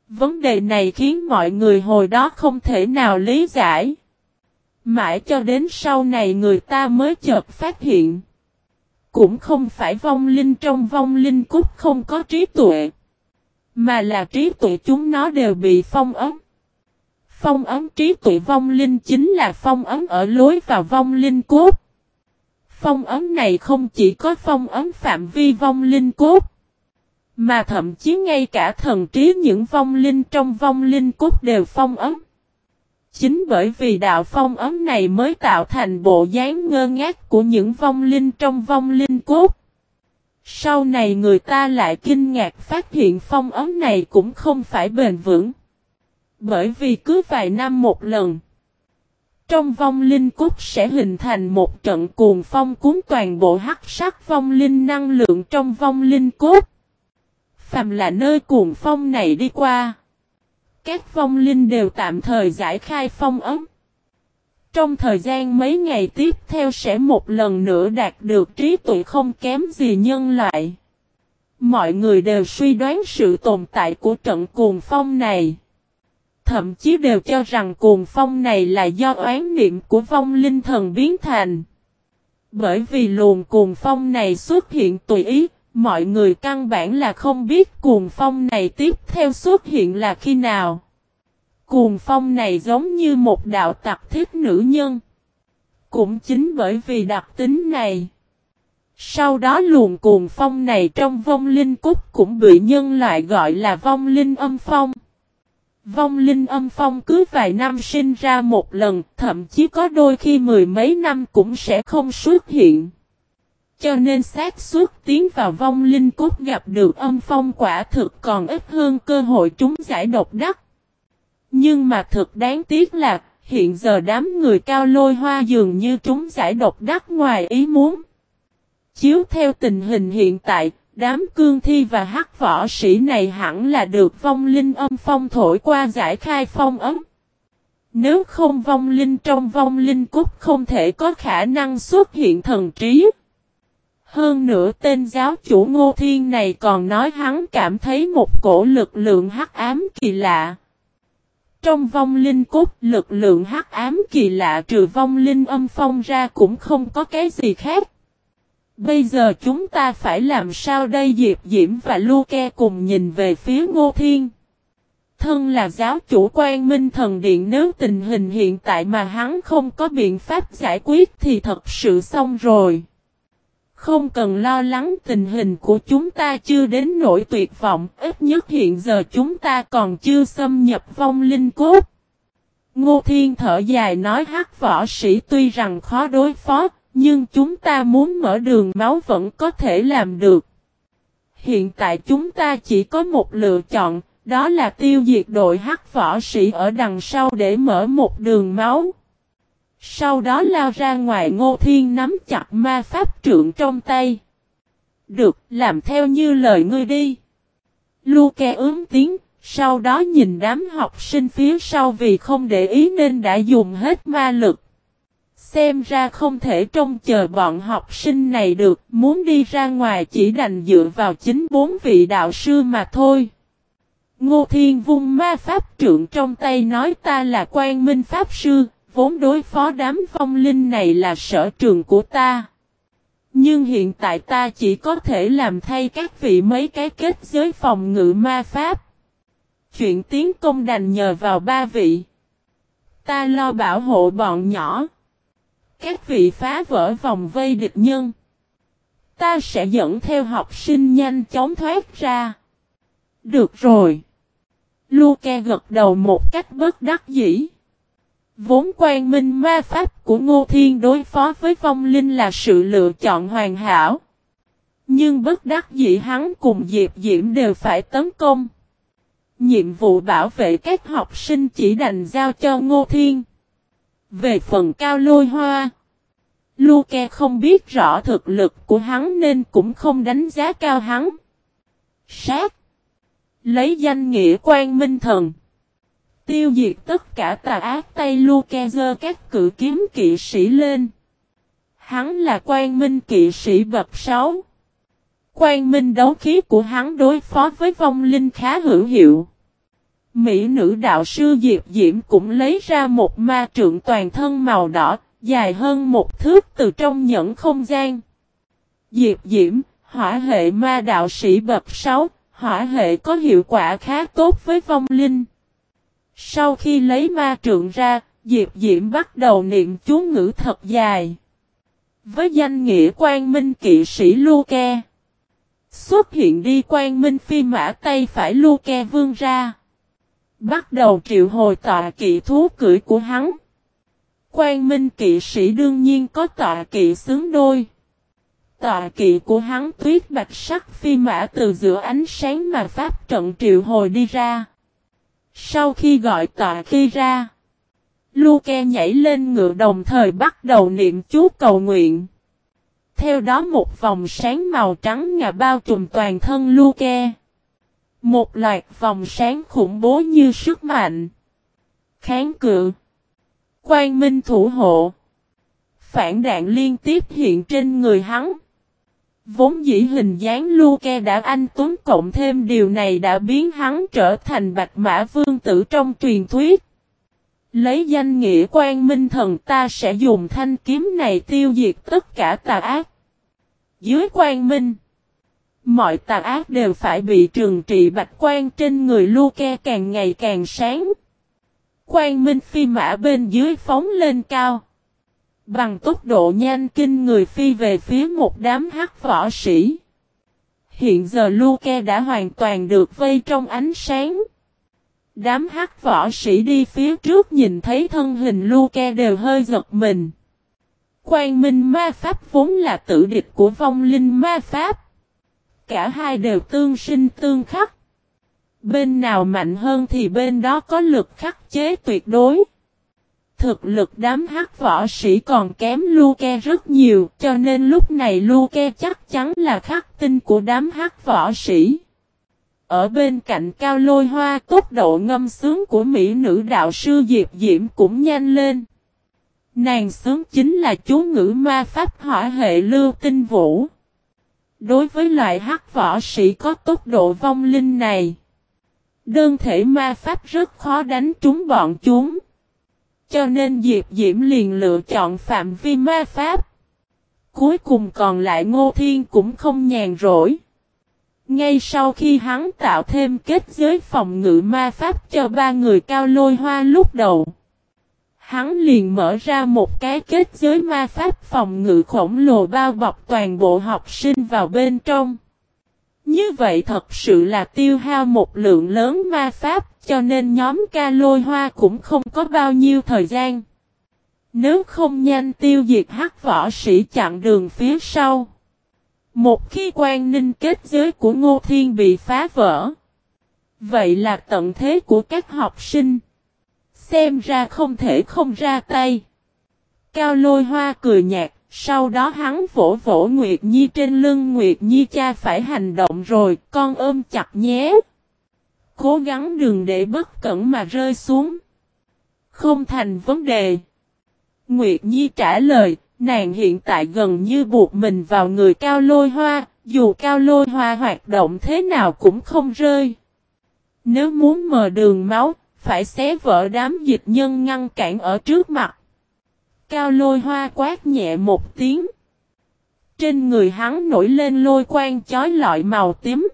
Vấn đề này khiến mọi người hồi đó không thể nào lý giải. Mãi cho đến sau này người ta mới chợt phát hiện. Cũng không phải vong linh trong vong linh cốt không có trí tuệ. Mà là trí tuệ chúng nó đều bị phong ấm. Phong ấm trí tuệ vong linh chính là phong ấm ở lối vào vong linh cốt. Phong ấm này không chỉ có phong ấm phạm vi vong linh cốt. Mà thậm chí ngay cả thần trí những vong linh trong vong linh cốt đều phong ấm. Chính bởi vì đạo phong ấm này mới tạo thành bộ dáng ngơ ngác của những vong linh trong vong linh cốt. Sau này người ta lại kinh ngạc phát hiện phong ấm này cũng không phải bền vững. Bởi vì cứ vài năm một lần. Trong vong linh cốt sẽ hình thành một trận cuồng phong cuốn toàn bộ hắc sắc vong linh năng lượng trong vong linh cốt. Phàm là nơi cuồng phong này đi qua. Các phong linh đều tạm thời giải khai phong ấm. Trong thời gian mấy ngày tiếp theo sẽ một lần nữa đạt được trí tuệ không kém gì nhân loại. Mọi người đều suy đoán sự tồn tại của trận cuồng phong này. Thậm chí đều cho rằng cuồng phong này là do oán niệm của vong linh thần biến thành. Bởi vì luồng cuồng phong này xuất hiện tùy ý, mọi người căn bản là không biết cuồng phong này tiếp theo xuất hiện là khi nào. Cuồng phong này giống như một đạo tặc thiết nữ nhân. Cũng chính bởi vì đặc tính này. Sau đó luồng cuồng phong này trong vong linh cúc cũng bị nhân loại gọi là vong linh âm phong. Vong linh âm phong cứ vài năm sinh ra một lần, thậm chí có đôi khi mười mấy năm cũng sẽ không xuất hiện. Cho nên xác suất tiến vào vong linh cốt gặp được âm phong quả thực còn ít hơn cơ hội chúng giải độc đắc. Nhưng mà thực đáng tiếc là, hiện giờ đám người cao lôi hoa dường như chúng giải độc đắc ngoài ý muốn. Chiếu theo tình hình hiện tại, đám cương thi và hắc võ sĩ này hẳn là được vong linh âm phong thổi qua giải khai phong ấm. Nếu không vong linh trong vong linh cốt không thể có khả năng xuất hiện thần trí. Hơn nữa tên giáo chủ Ngô Thiên này còn nói hắn cảm thấy một cổ lực lượng hắc ám kỳ lạ. Trong vong linh cốt, lực lượng hắc ám kỳ lạ trừ vong linh âm phong ra cũng không có cái gì khác. Bây giờ chúng ta phải làm sao đây Diệp Diễm và Luke cùng nhìn về phía Ngô Thiên. Thân là giáo chủ quan minh thần điện, nếu tình hình hiện tại mà hắn không có biện pháp giải quyết thì thật sự xong rồi. Không cần lo lắng tình hình của chúng ta chưa đến nỗi tuyệt vọng, ít nhất hiện giờ chúng ta còn chưa xâm nhập vong linh cốt. Ngô Thiên thở dài nói hắc võ sĩ tuy rằng khó đối phó, nhưng chúng ta muốn mở đường máu vẫn có thể làm được. Hiện tại chúng ta chỉ có một lựa chọn, đó là tiêu diệt đội hắc võ sĩ ở đằng sau để mở một đường máu. Sau đó lao ra ngoài ngô thiên nắm chặt ma pháp trượng trong tay. Được, làm theo như lời ngươi đi. Luke ướm tiếng, sau đó nhìn đám học sinh phía sau vì không để ý nên đã dùng hết ma lực. Xem ra không thể trông chờ bọn học sinh này được, muốn đi ra ngoài chỉ đành dựa vào chính bốn vị đạo sư mà thôi. Ngô Thiên vung ma pháp trượng trong tay nói ta là quan minh pháp sư, vốn đối phó đám phong linh này là sở trường của ta. Nhưng hiện tại ta chỉ có thể làm thay các vị mấy cái kết giới phòng ngự ma pháp. Chuyện tiến công đành nhờ vào ba vị. Ta lo bảo hộ bọn nhỏ. Các vị phá vỡ vòng vây địch nhân. Ta sẽ dẫn theo học sinh nhanh chóng thoát ra. Được rồi. Luke gật đầu một cách bất đắc dĩ. Vốn quan minh ma pháp của Ngô Thiên đối phó với vong linh là sự lựa chọn hoàn hảo. Nhưng bất đắc dĩ hắn cùng Diệp Diễm đều phải tấn công. Nhiệm vụ bảo vệ các học sinh chỉ đành giao cho Ngô Thiên. Về phần cao lôi hoa. Luke không biết rõ thực lực của hắn nên cũng không đánh giá cao hắn. Sát. Lấy danh nghĩa quan minh thần. Tiêu diệt tất cả tà ác tay Luke giơ các cự kiếm kỵ sĩ lên. Hắn là quan minh kỵ sĩ bậc 6. Quan minh đấu khí của hắn đối phó với vong linh khá hữu hiệu. Mỹ nữ đạo sư Diệp Diễm cũng lấy ra một ma trượng toàn thân màu đỏ, dài hơn một thước từ trong nhẫn không gian. Diệp Diễm, hỏa hệ ma đạo sĩ bậc 6, hỏa hệ có hiệu quả khá tốt với vong linh. Sau khi lấy ma trượng ra, Diệp Diễm bắt đầu niệm chú ngữ thật dài. Với danh nghĩa quan minh kỵ sĩ Luke. Xuất hiện đi quan minh phi mã tay phải Luke vương ra. Bắt đầu triệu hồi tọa kỵ thú cưỡi của hắn. Quan minh kỵ sĩ đương nhiên có tọa kỵ xứng đôi. Tọa kỵ của hắn tuyết bạch sắc phi mã từ giữa ánh sáng mà pháp trận triệu hồi đi ra. Sau khi gọi tọa khi ra, Luke nhảy lên ngựa đồng thời bắt đầu niệm chú cầu nguyện. Theo đó một vòng sáng màu trắng ngà bao trùm toàn thân Luke. Một loạt vòng sáng khủng bố như sức mạnh. Kháng cự. Quang minh thủ hộ. Phản đạn liên tiếp hiện trên người hắn. Vốn dĩ hình dáng Luke đã anh tuấn cộng thêm điều này đã biến hắn trở thành bạch mã vương tử trong truyền thuyết. Lấy danh nghĩa quan minh thần ta sẽ dùng thanh kiếm này tiêu diệt tất cả tà ác. Dưới quan minh, mọi tà ác đều phải bị trừng trị bạch quan trên người Luke càng ngày càng sáng. Quan minh phi mã bên dưới phóng lên cao. Bằng tốc độ nhanh kinh người phi về phía một đám hắc võ sĩ. Hiện giờ Luke đã hoàn toàn được vây trong ánh sáng. Đám hắc võ sĩ đi phía trước nhìn thấy thân hình Luke đều hơi giật mình. Quang minh ma pháp vốn là tự địch của vong linh ma pháp. Cả hai đều tương sinh tương khắc. Bên nào mạnh hơn thì bên đó có lực khắc chế tuyệt đối. Thực lực đám hắc võ sĩ còn kém Luke rất nhiều cho nên lúc này Luke chắc chắn là khắc tinh của đám hắc võ sĩ. Ở bên cạnh cao lôi hoa tốc độ ngâm sướng của Mỹ nữ đạo sư Diệp Diễm cũng nhanh lên. Nàng sướng chính là chú ngữ ma pháp hỏa hệ lưu tinh vũ. Đối với loại hắc võ sĩ có tốc độ vong linh này, đơn thể ma pháp rất khó đánh trúng bọn chúng. Cho nên Diệp Diễm liền lựa chọn phạm vi ma pháp. Cuối cùng còn lại Ngô Thiên cũng không nhàn rỗi. Ngay sau khi hắn tạo thêm kết giới phòng ngự ma pháp cho ba người cao lôi hoa lúc đầu. Hắn liền mở ra một cái kết giới ma pháp phòng ngự khổng lồ bao bọc toàn bộ học sinh vào bên trong. Như vậy thật sự là tiêu hao một lượng lớn ma pháp cho nên nhóm ca lôi hoa cũng không có bao nhiêu thời gian. Nếu không nhanh tiêu diệt hắc võ sĩ chặn đường phía sau. Một khi quan ninh kết giới của Ngô Thiên bị phá vỡ. Vậy là tận thế của các học sinh. Xem ra không thể không ra tay. Cao lôi hoa cười nhạt, sau đó hắn vỗ vỗ Nguyệt Nhi trên lưng Nguyệt Nhi cha phải hành động rồi, con ôm chặt nhé. Cố gắng đừng để bất cẩn mà rơi xuống. Không thành vấn đề. Nguyệt Nhi trả lời, nàng hiện tại gần như buộc mình vào người cao lôi hoa, dù cao lôi hoa hoạt động thế nào cũng không rơi. Nếu muốn mờ đường máu, phải xé vỡ đám dịch nhân ngăn cản ở trước mặt. Cao lôi hoa quát nhẹ một tiếng. Trên người hắn nổi lên lôi quang chói lọi màu tím.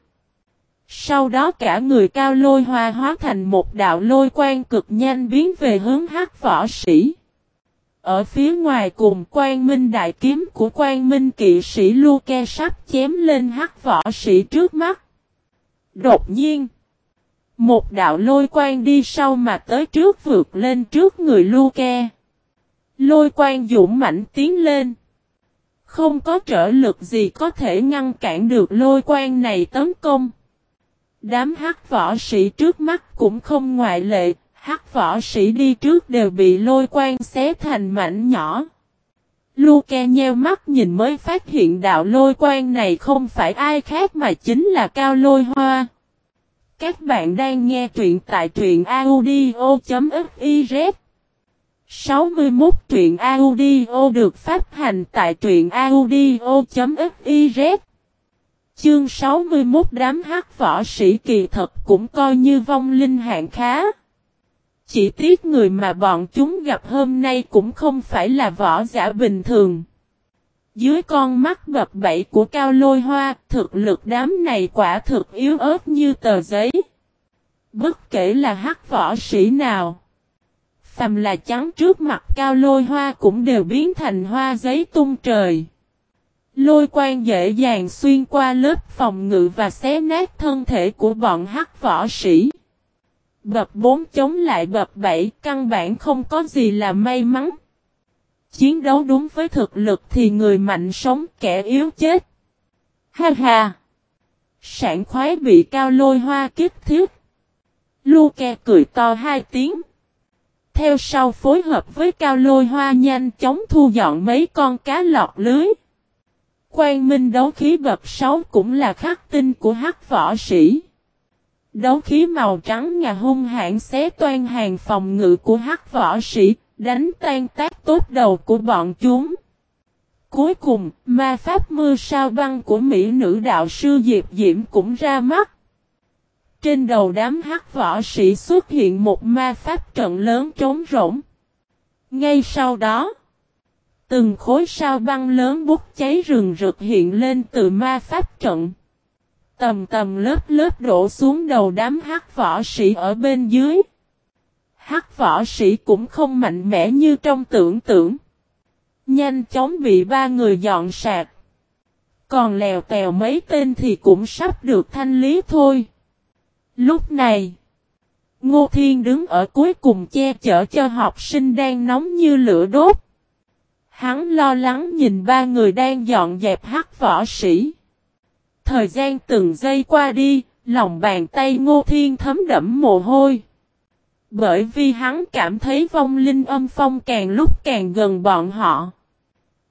Sau đó cả người cao lôi hoa hóa thành một đạo lôi quang cực nhanh biến về hướng hắc võ sĩ. Ở phía ngoài cùng quang minh đại kiếm của quang minh kỵ sĩ Luke sắp chém lên hắc võ sĩ trước mắt. Đột nhiên. Một đạo lôi quang đi sau mà tới trước vượt lên trước người Luke. Lôi quang dũng mạnh tiến lên. Không có trở lực gì có thể ngăn cản được lôi quang này tấn công. Đám hắc võ sĩ trước mắt cũng không ngoại lệ, hắc võ sĩ đi trước đều bị lôi quang xé thành mảnh nhỏ. Luke nheo mắt nhìn mới phát hiện đạo lôi quang này không phải ai khác mà chính là Cao Lôi Hoa. Các bạn đang nghe truyện tại truyện audio.fiz 61 truyện audio được phát hành tại truyện audio.fiz Chương 61 đám hắc võ sĩ kỳ thật cũng coi như vong linh hạng khá. Chỉ tiếc người mà bọn chúng gặp hôm nay cũng không phải là võ giả bình thường. Dưới con mắt bập bẫy của cao lôi hoa, thực lực đám này quả thực yếu ớt như tờ giấy. Bất kể là hắc võ sĩ nào. Phàm là trắng trước mặt cao lôi hoa cũng đều biến thành hoa giấy tung trời. Lôi quang dễ dàng xuyên qua lớp phòng ngự và xé nát thân thể của bọn hắc võ sĩ. Bập bốn chống lại bập bảy, căn bản không có gì là may mắn. Chiến đấu đúng với thực lực thì người mạnh sống, kẻ yếu chết. Ha ha! Sản khoái bị cao lôi hoa kích thiết. Luke cười to hai tiếng. Theo sau phối hợp với cao lôi hoa nhanh chóng thu dọn mấy con cá lọt lưới. Quang minh đấu khí bậc 6 cũng là khắc tinh của hắc võ sĩ. Đấu khí màu trắng ngà hung hãn xé toan hàng phòng ngự của hắc võ sĩ, đánh tan tác tốt đầu của bọn chúng. Cuối cùng, ma pháp mưa sao băng của mỹ nữ đạo sư Diệp Diễm cũng ra mắt. Trên đầu đám hắc võ sĩ xuất hiện một ma pháp trận lớn trống rỗng. Ngay sau đó, từng khối sao băng lớn bút cháy rừng rực hiện lên từ ma pháp trận. Tầm tầm lớp lớp đổ xuống đầu đám hắc võ sĩ ở bên dưới. Hắc võ sĩ cũng không mạnh mẽ như trong tưởng tượng. Nhanh chóng bị ba người dọn sạc. Còn lèo tèo mấy tên thì cũng sắp được thanh lý thôi. Lúc này, Ngô Thiên đứng ở cuối cùng che chở cho học sinh đang nóng như lửa đốt. Hắn lo lắng nhìn ba người đang dọn dẹp hắc võ sĩ. Thời gian từng giây qua đi, lòng bàn tay Ngô Thiên thấm đẫm mồ hôi. Bởi vì hắn cảm thấy vong linh âm phong càng lúc càng gần bọn họ.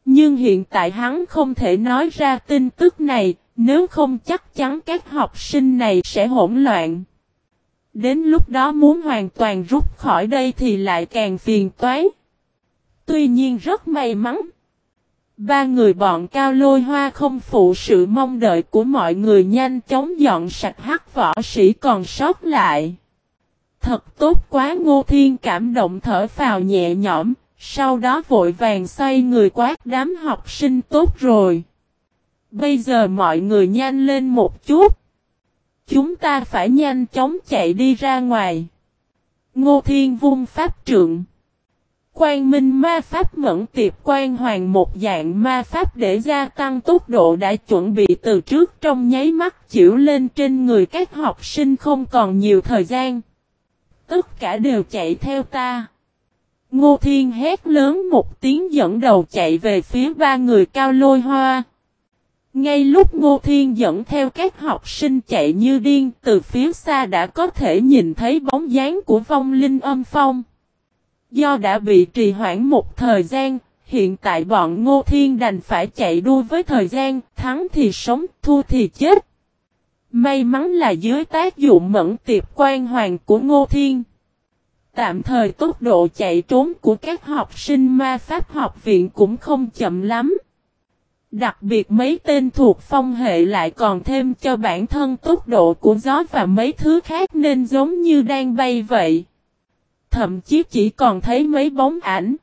Nhưng hiện tại hắn không thể nói ra tin tức này, nếu không chắc chắn các học sinh này sẽ hỗn loạn. Đến lúc đó muốn hoàn toàn rút khỏi đây thì lại càng phiền toái. Tuy nhiên rất may mắn. Ba người bọn cao lôi hoa không phụ sự mong đợi của mọi người nhanh chóng dọn sạch hắc võ sĩ còn sót lại. Thật tốt quá ngô thiên cảm động thở phào nhẹ nhõm, sau đó vội vàng xoay người quát đám học sinh tốt rồi. Bây giờ mọi người nhanh lên một chút. Chúng ta phải nhanh chóng chạy đi ra ngoài. Ngô Thiên vung pháp trượng. Quang minh ma pháp mẫn tiệp quan hoàng một dạng ma pháp để gia tăng tốc độ đã chuẩn bị từ trước trong nháy mắt chịu lên trên người các học sinh không còn nhiều thời gian. Tất cả đều chạy theo ta. Ngô Thiên hét lớn một tiếng dẫn đầu chạy về phía ba người cao lôi hoa. Ngay lúc Ngô Thiên dẫn theo các học sinh chạy như điên, từ phía xa đã có thể nhìn thấy bóng dáng của vong linh âm phong. Do đã bị trì hoãn một thời gian, hiện tại bọn Ngô Thiên đành phải chạy đua với thời gian, thắng thì sống, thua thì chết. May mắn là dưới tác dụng mẫn tiệp quan hoàng của Ngô Thiên. Tạm thời tốc độ chạy trốn của các học sinh ma pháp học viện cũng không chậm lắm. Đặc biệt mấy tên thuộc phong hệ lại còn thêm cho bản thân tốc độ của gió và mấy thứ khác nên giống như đang bay vậy. Thậm chí chỉ còn thấy mấy bóng ảnh.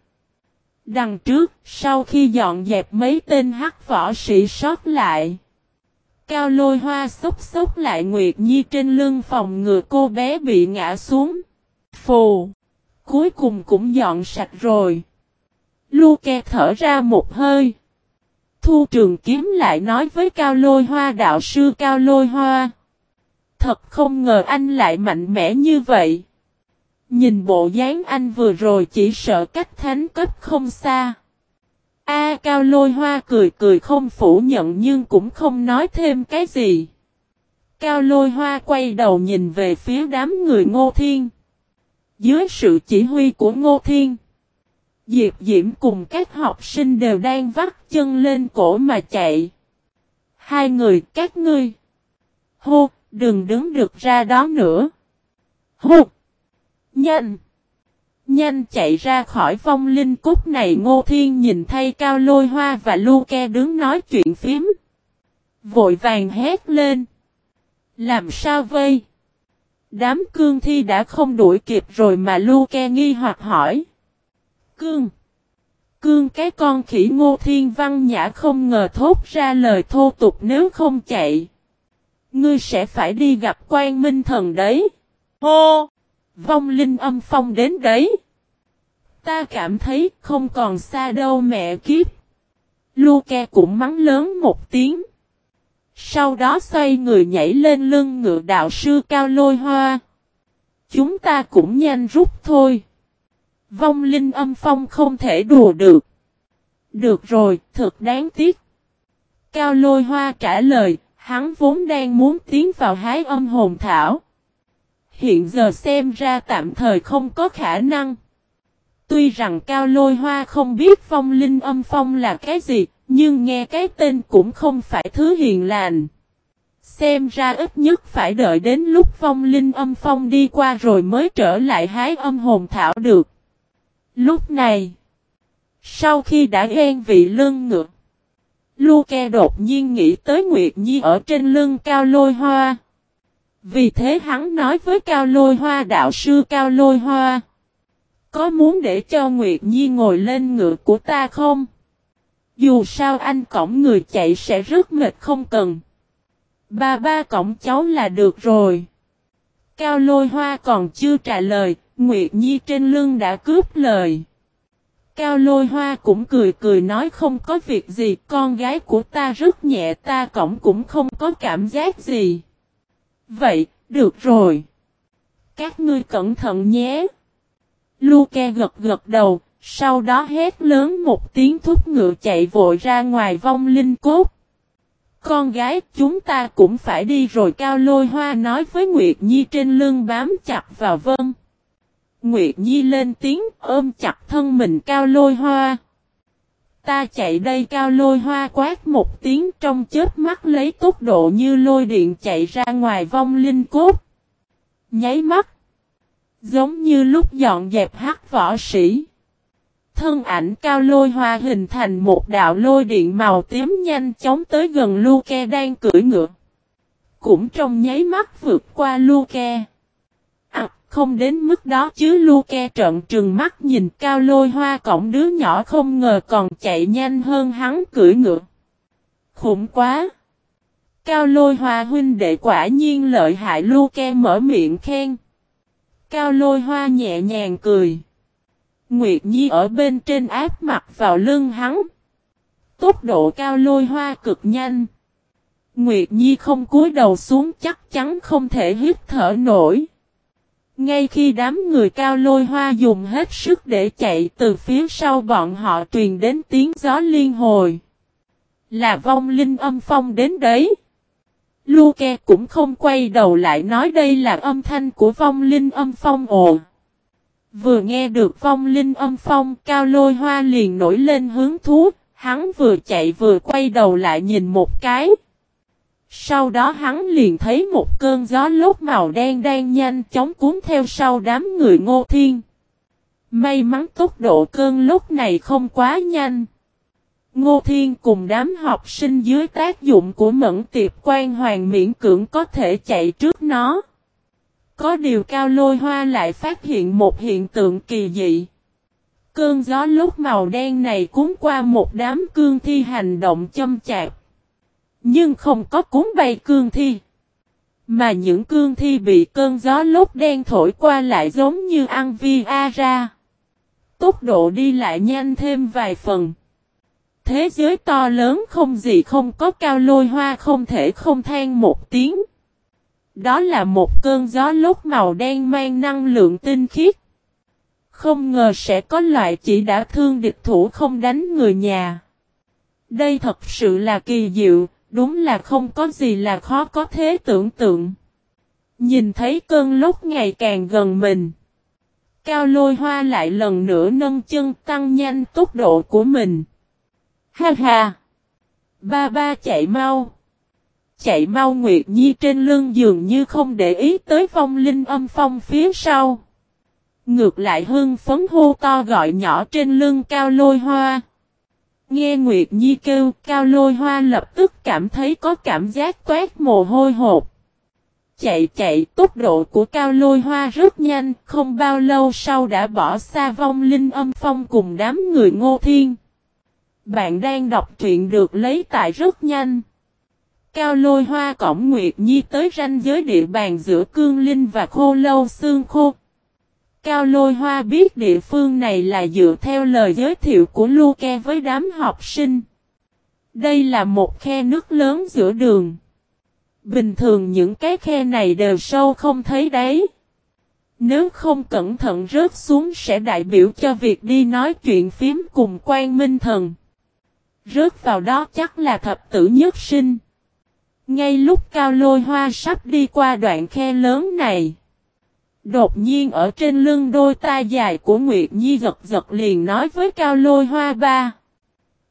Đằng trước, sau khi dọn dẹp mấy tên hắc võ sĩ sót lại. Cao lôi hoa xúc xúc lại Nguyệt Nhi trên lưng phòng ngừa cô bé bị ngã xuống. Phù! Cuối cùng cũng dọn sạch rồi. lu ke thở ra một hơi. Thu trường kiếm lại nói với Cao Lôi Hoa đạo sư Cao Lôi Hoa. Thật không ngờ anh lại mạnh mẽ như vậy. Nhìn bộ dáng anh vừa rồi chỉ sợ cách thánh cấp không xa. A Cao Lôi Hoa cười cười không phủ nhận nhưng cũng không nói thêm cái gì. Cao Lôi Hoa quay đầu nhìn về phía đám người Ngô Thiên. Dưới sự chỉ huy của Ngô Thiên. Diệp Diễm cùng các học sinh đều đang vắt chân lên cổ mà chạy. Hai người các ngươi. Hô, đừng đứng được ra đó nữa. Hô. Nhanh. Nhanh chạy ra khỏi vong linh cốt này, Ngô Thiên nhìn thay Cao Lôi Hoa và Luke đứng nói chuyện phím. Vội vàng hét lên. Làm sao vây? Đám cương thi đã không đuổi kịp rồi mà Luke nghi hoặc hỏi. Cương. Cương cái con khỉ ngô thiên văn nhã không ngờ thốt ra lời thô tục nếu không chạy. Ngươi sẽ phải đi gặp quan minh thần đấy. Hô! Vong linh âm phong đến đấy. Ta cảm thấy không còn xa đâu mẹ kiếp. Luke cũng mắng lớn một tiếng. Sau đó xoay người nhảy lên lưng ngựa đạo sư cao lôi hoa. Chúng ta cũng nhanh rút thôi. Vong linh âm phong không thể đùa được. Được rồi, thật đáng tiếc. Cao lôi hoa trả lời, hắn vốn đang muốn tiến vào hái âm hồn thảo. Hiện giờ xem ra tạm thời không có khả năng. Tuy rằng cao lôi hoa không biết phong linh âm phong là cái gì, nhưng nghe cái tên cũng không phải thứ hiền lành. Xem ra ít nhất phải đợi đến lúc phong linh âm phong đi qua rồi mới trở lại hái âm hồn thảo được. Lúc này, sau khi đã ghen vị lưng ngược, Luke đột nhiên nghĩ tới Nguyệt Nhi ở trên lưng cao lôi hoa. Vì thế hắn nói với cao lôi hoa đạo sư cao lôi hoa. Có muốn để cho Nguyệt Nhi ngồi lên ngựa của ta không? Dù sao anh cổng người chạy sẽ rất mệt không cần. Ba ba cổng cháu là được rồi. Cao lôi hoa còn chưa trả lời, Nguyệt Nhi trên lưng đã cướp lời. Cao lôi hoa cũng cười cười nói không có việc gì, con gái của ta rất nhẹ ta cổng cũng không có cảm giác gì. Vậy, được rồi. Các ngươi cẩn thận nhé. Luke gật gật đầu, sau đó hét lớn một tiếng thúc ngựa chạy vội ra ngoài vong linh cốt. Con gái chúng ta cũng phải đi rồi cao lôi hoa nói với Nguyệt Nhi trên lưng bám chặt vào vân. Nguyệt Nhi lên tiếng ôm chặt thân mình cao lôi hoa. Ta chạy đây cao lôi hoa quát một tiếng trong chết mắt lấy tốc độ như lôi điện chạy ra ngoài vong linh cốt. Nháy mắt. Giống như lúc dọn dẹp hắc võ sĩ. Thân ảnh cao lôi hoa hình thành một đạo lôi điện màu tím nhanh chóng tới gần Luke đang cưỡi ngựa. Cũng trong nháy mắt vượt qua Luke. Không đến mức đó chứ Luke trận trừng mắt nhìn cao lôi hoa cổng đứa nhỏ không ngờ còn chạy nhanh hơn hắn cưỡi ngựa. Khủng quá! Cao lôi hoa huynh đệ quả nhiên lợi hại Luke mở miệng khen. Cao lôi hoa nhẹ nhàng cười. Nguyệt Nhi ở bên trên áp mặt vào lưng hắn. Tốc độ cao lôi hoa cực nhanh. Nguyệt Nhi không cúi đầu xuống chắc chắn không thể hít thở nổi. Ngay khi đám người cao lôi hoa dùng hết sức để chạy từ phía sau bọn họ truyền đến tiếng gió liên hồi. Là vong linh âm phong đến đấy. Luke cũng không quay đầu lại nói đây là âm thanh của vong linh âm phong ồn. Vừa nghe được vong linh âm phong, cao lôi hoa liền nổi lên hướng thú, hắn vừa chạy vừa quay đầu lại nhìn một cái. Sau đó hắn liền thấy một cơn gió lốt màu đen đang nhanh chóng cuốn theo sau đám người ngô thiên. May mắn tốc độ cơn lốt này không quá nhanh. Ngô Thiên cùng đám học sinh dưới tác dụng của mẫn tiệp quan hoàng miễn cưỡng có thể chạy trước nó. Có điều cao lôi hoa lại phát hiện một hiện tượng kỳ dị. Cơn gió lúc màu đen này cuốn qua một đám cương thi hành động châm chạp. Nhưng không có cuốn bay cương thi. Mà những cương thi bị cơn gió lốt đen thổi qua lại giống như ăn vi a ra. Tốc độ đi lại nhanh thêm vài phần. Thế giới to lớn không gì không có cao lôi hoa không thể không than một tiếng. Đó là một cơn gió lốt màu đen mang năng lượng tinh khiết. Không ngờ sẽ có loại chỉ đã thương địch thủ không đánh người nhà. Đây thật sự là kỳ diệu, đúng là không có gì là khó có thể tưởng tượng. Nhìn thấy cơn lốc ngày càng gần mình. Cao lôi hoa lại lần nữa nâng chân tăng nhanh tốc độ của mình. Ha ha! Ba ba chạy mau! Chạy mau Nguyệt Nhi trên lưng dường như không để ý tới phong linh âm phong phía sau. Ngược lại hưng phấn hô to gọi nhỏ trên lưng cao lôi hoa. Nghe Nguyệt Nhi kêu cao lôi hoa lập tức cảm thấy có cảm giác toát mồ hôi hột. Chạy chạy tốc độ của cao lôi hoa rất nhanh, không bao lâu sau đã bỏ xa vong linh âm phong cùng đám người ngô thiên. Bạn đang đọc truyện được lấy tại rất nhanh. Cao lôi hoa cổng Nguyệt Nhi tới ranh giới địa bàn giữa cương linh và khô lâu xương khô. Cao lôi hoa biết địa phương này là dựa theo lời giới thiệu của Luke với đám học sinh. Đây là một khe nước lớn giữa đường. Bình thường những cái khe này đều sâu không thấy đáy. Nếu không cẩn thận rớt xuống sẽ đại biểu cho việc đi nói chuyện phím cùng quan minh thần. Rớt vào đó chắc là thập tử nhất sinh. Ngay lúc cao lôi hoa sắp đi qua đoạn khe lớn này. Đột nhiên ở trên lưng đôi ta dài của Nguyệt Nhi giật giật liền nói với cao lôi hoa ba.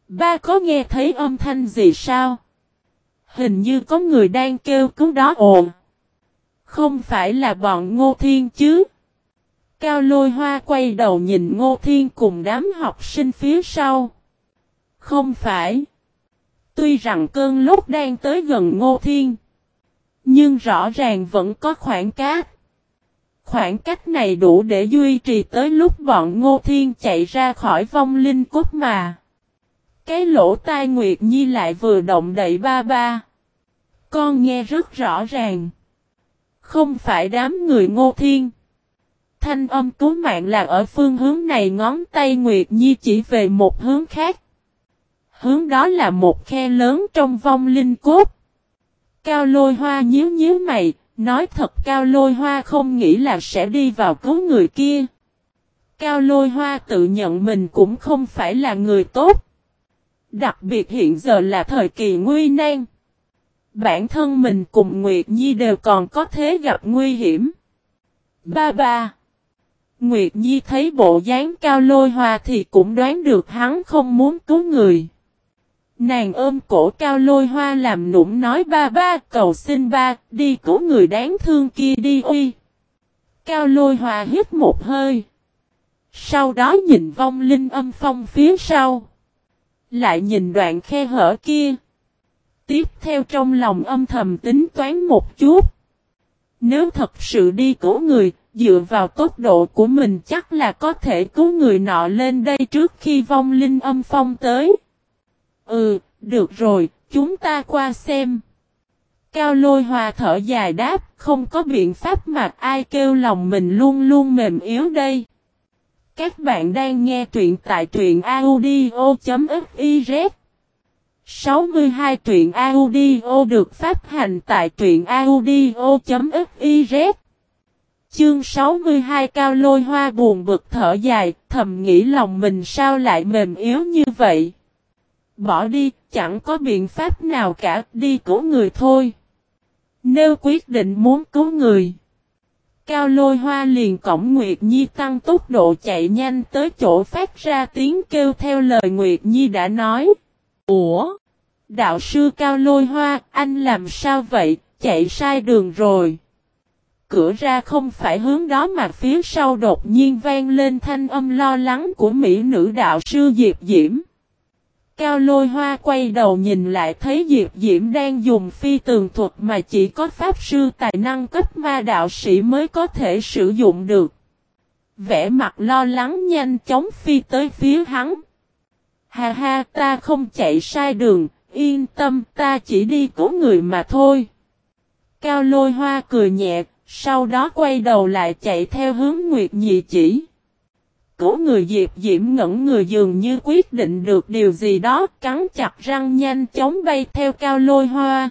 Ba có nghe thấy âm thanh gì sao? Hình như có người đang kêu cứu đó ồn. Không phải là bọn ngô thiên chứ? Cao lôi hoa quay đầu nhìn ngô thiên cùng đám học sinh phía sau. Không phải. Tuy rằng cơn lốc đang tới gần ngô thiên. Nhưng rõ ràng vẫn có khoảng cách. Khoảng cách này đủ để duy trì tới lúc bọn ngô thiên chạy ra khỏi vong linh cốt mà. Cái lỗ tai Nguyệt Nhi lại vừa động đậy ba ba. Con nghe rất rõ ràng. Không phải đám người ngô thiên. Thanh âm cứu mạng là ở phương hướng này ngón tay Nguyệt Nhi chỉ về một hướng khác. Hướng đó là một khe lớn trong vong linh cốt. Cao lôi hoa nhíu nhíu mày, nói thật cao lôi hoa không nghĩ là sẽ đi vào cứu người kia. Cao lôi hoa tự nhận mình cũng không phải là người tốt. Đặc biệt hiện giờ là thời kỳ nguy nan. Bản thân mình cùng Nguyệt Nhi đều còn có thế gặp nguy hiểm. Ba ba. Nguyệt Nhi thấy bộ dáng cao lôi hoa thì cũng đoán được hắn không muốn cứu người. Nàng ôm cổ cao lôi hoa làm nũng nói ba ba cầu xin ba đi cứu người đáng thương kia đi uy. Cao lôi hoa hít một hơi. Sau đó nhìn vong linh âm phong phía sau. Lại nhìn đoạn khe hở kia. Tiếp theo trong lòng âm thầm tính toán một chút. Nếu thật sự đi cứu người, dựa vào tốc độ của mình chắc là có thể cứu người nọ lên đây trước khi vong linh âm phong tới. Ừ, được rồi, chúng ta qua xem. Cao lôi hòa thở dài đáp, không có biện pháp mà ai kêu lòng mình luôn luôn mềm yếu đây. Các bạn đang nghe truyện tại truyện audio.fiz 62 truyện audio được phát hành tại truyện audio.fiz Chương 62 cao lôi hoa buồn bực thở dài, thầm nghĩ lòng mình sao lại mềm yếu như vậy. Bỏ đi, chẳng có biện pháp nào cả, đi cứu người thôi. Nếu quyết định muốn cứu người. Cao lôi hoa liền cổng Nguyệt Nhi tăng tốc độ chạy nhanh tới chỗ phát ra tiếng kêu theo lời Nguyệt Nhi đã nói. Ủa? Đạo sư Cao lôi hoa, anh làm sao vậy, chạy sai đường rồi. Cửa ra không phải hướng đó mà phía sau đột nhiên vang lên thanh âm lo lắng của mỹ nữ đạo sư Diệp Diễm. Cao lôi hoa quay đầu nhìn lại thấy Diệp Diễm đang dùng phi tường thuật mà chỉ có pháp sư tài năng cấp ma đạo sĩ mới có thể sử dụng được. Vẽ mặt lo lắng nhanh chóng phi tới phía hắn. Ha ha ta không chạy sai đường, yên tâm ta chỉ đi cứu người mà thôi. Cao lôi hoa cười nhẹ, sau đó quay đầu lại chạy theo hướng Nguyệt Nhị chỉ. Cổ người Diệp Diễm ngẩn người dường như quyết định được điều gì đó, cắn chặt răng nhanh chóng bay theo cao lôi hoa.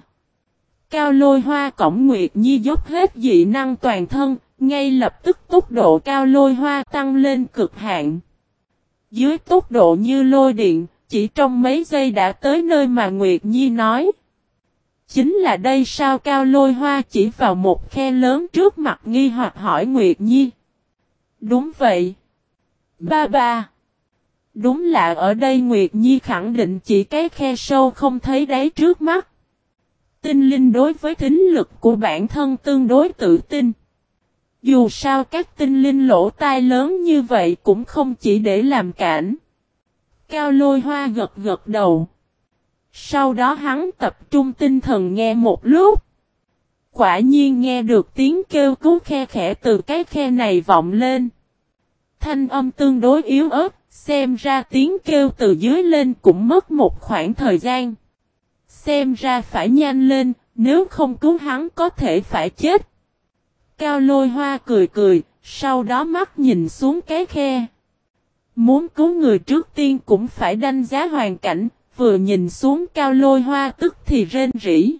Cao lôi hoa cổng Nguyệt Nhi dốc hết dị năng toàn thân, ngay lập tức tốc độ cao lôi hoa tăng lên cực hạn. Dưới tốc độ như lôi điện, chỉ trong mấy giây đã tới nơi mà Nguyệt Nhi nói. Chính là đây sao cao lôi hoa chỉ vào một khe lớn trước mặt nghi hoặc hỏi Nguyệt Nhi. Đúng vậy. Ba ba. Đúng là ở đây Nguyệt Nhi khẳng định chỉ cái khe sâu không thấy đáy trước mắt. Tinh linh đối với thính lực của bản thân tương đối tự tin. Dù sao các tinh linh lỗ tai lớn như vậy cũng không chỉ để làm cảnh. Cao lôi hoa gật gật đầu. Sau đó hắn tập trung tinh thần nghe một lúc. Quả nhiên nghe được tiếng kêu cứu khe khẽ từ cái khe này vọng lên. Thanh âm tương đối yếu ớt, xem ra tiếng kêu từ dưới lên cũng mất một khoảng thời gian. Xem ra phải nhanh lên, nếu không cứu hắn có thể phải chết. Cao lôi hoa cười cười, sau đó mắt nhìn xuống cái khe. Muốn cứu người trước tiên cũng phải đánh giá hoàn cảnh, vừa nhìn xuống cao lôi hoa tức thì rên rỉ.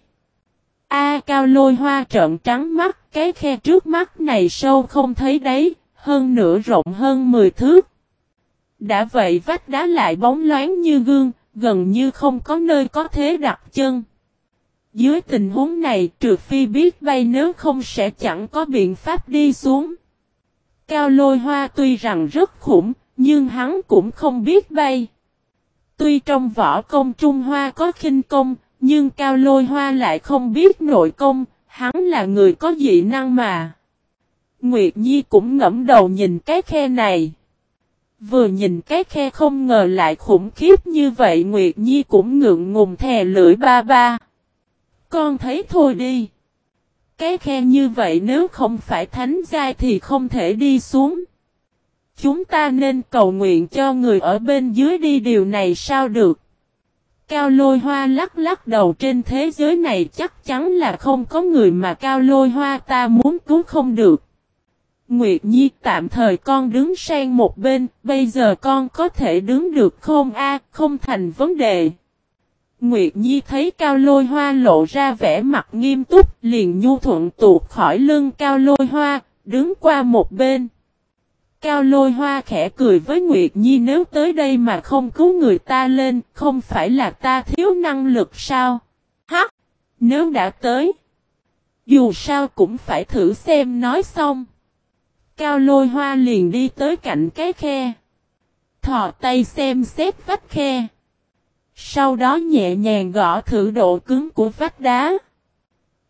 A cao lôi hoa trợn trắng mắt, cái khe trước mắt này sâu không thấy đấy, hơn nửa rộng hơn 10 thước. Đã vậy vách đá lại bóng loáng như gương, gần như không có nơi có thế đặt chân. Dưới tình huống này trừ phi biết bay nếu không sẽ chẳng có biện pháp đi xuống. Cao lôi hoa tuy rằng rất khủng, nhưng hắn cũng không biết bay. Tuy trong võ công Trung Hoa có khinh công, nhưng Cao Lôi Hoa lại không biết nội công, hắn là người có dị năng mà. Nguyệt Nhi cũng ngẫm đầu nhìn cái khe này. Vừa nhìn cái khe không ngờ lại khủng khiếp như vậy, Nguyệt Nhi cũng ngượng ngùng thè lưỡi ba ba. Con thấy thôi đi. Cái khe như vậy nếu không phải thánh giai thì không thể đi xuống. Chúng ta nên cầu nguyện cho người ở bên dưới đi điều này sao được. Cao lôi hoa lắc lắc đầu trên thế giới này chắc chắn là không có người mà cao lôi hoa ta muốn cứu không được. Nguyệt Nhi tạm thời con đứng sang một bên, bây giờ con có thể đứng được không a không thành vấn đề. Nguyệt Nhi thấy cao lôi hoa lộ ra vẻ mặt nghiêm túc, liền nhu thuận tuột khỏi lưng cao lôi hoa, đứng qua một bên. Cao lôi hoa khẽ cười với Nguyệt Nhi nếu tới đây mà không cứu người ta lên, không phải là ta thiếu năng lực sao? Hắc! Nếu đã tới, dù sao cũng phải thử xem nói xong. Cao lôi hoa liền đi tới cạnh cái khe. Thò tay xem xét vách khe. Sau đó nhẹ nhàng gõ thử độ cứng của vách đá.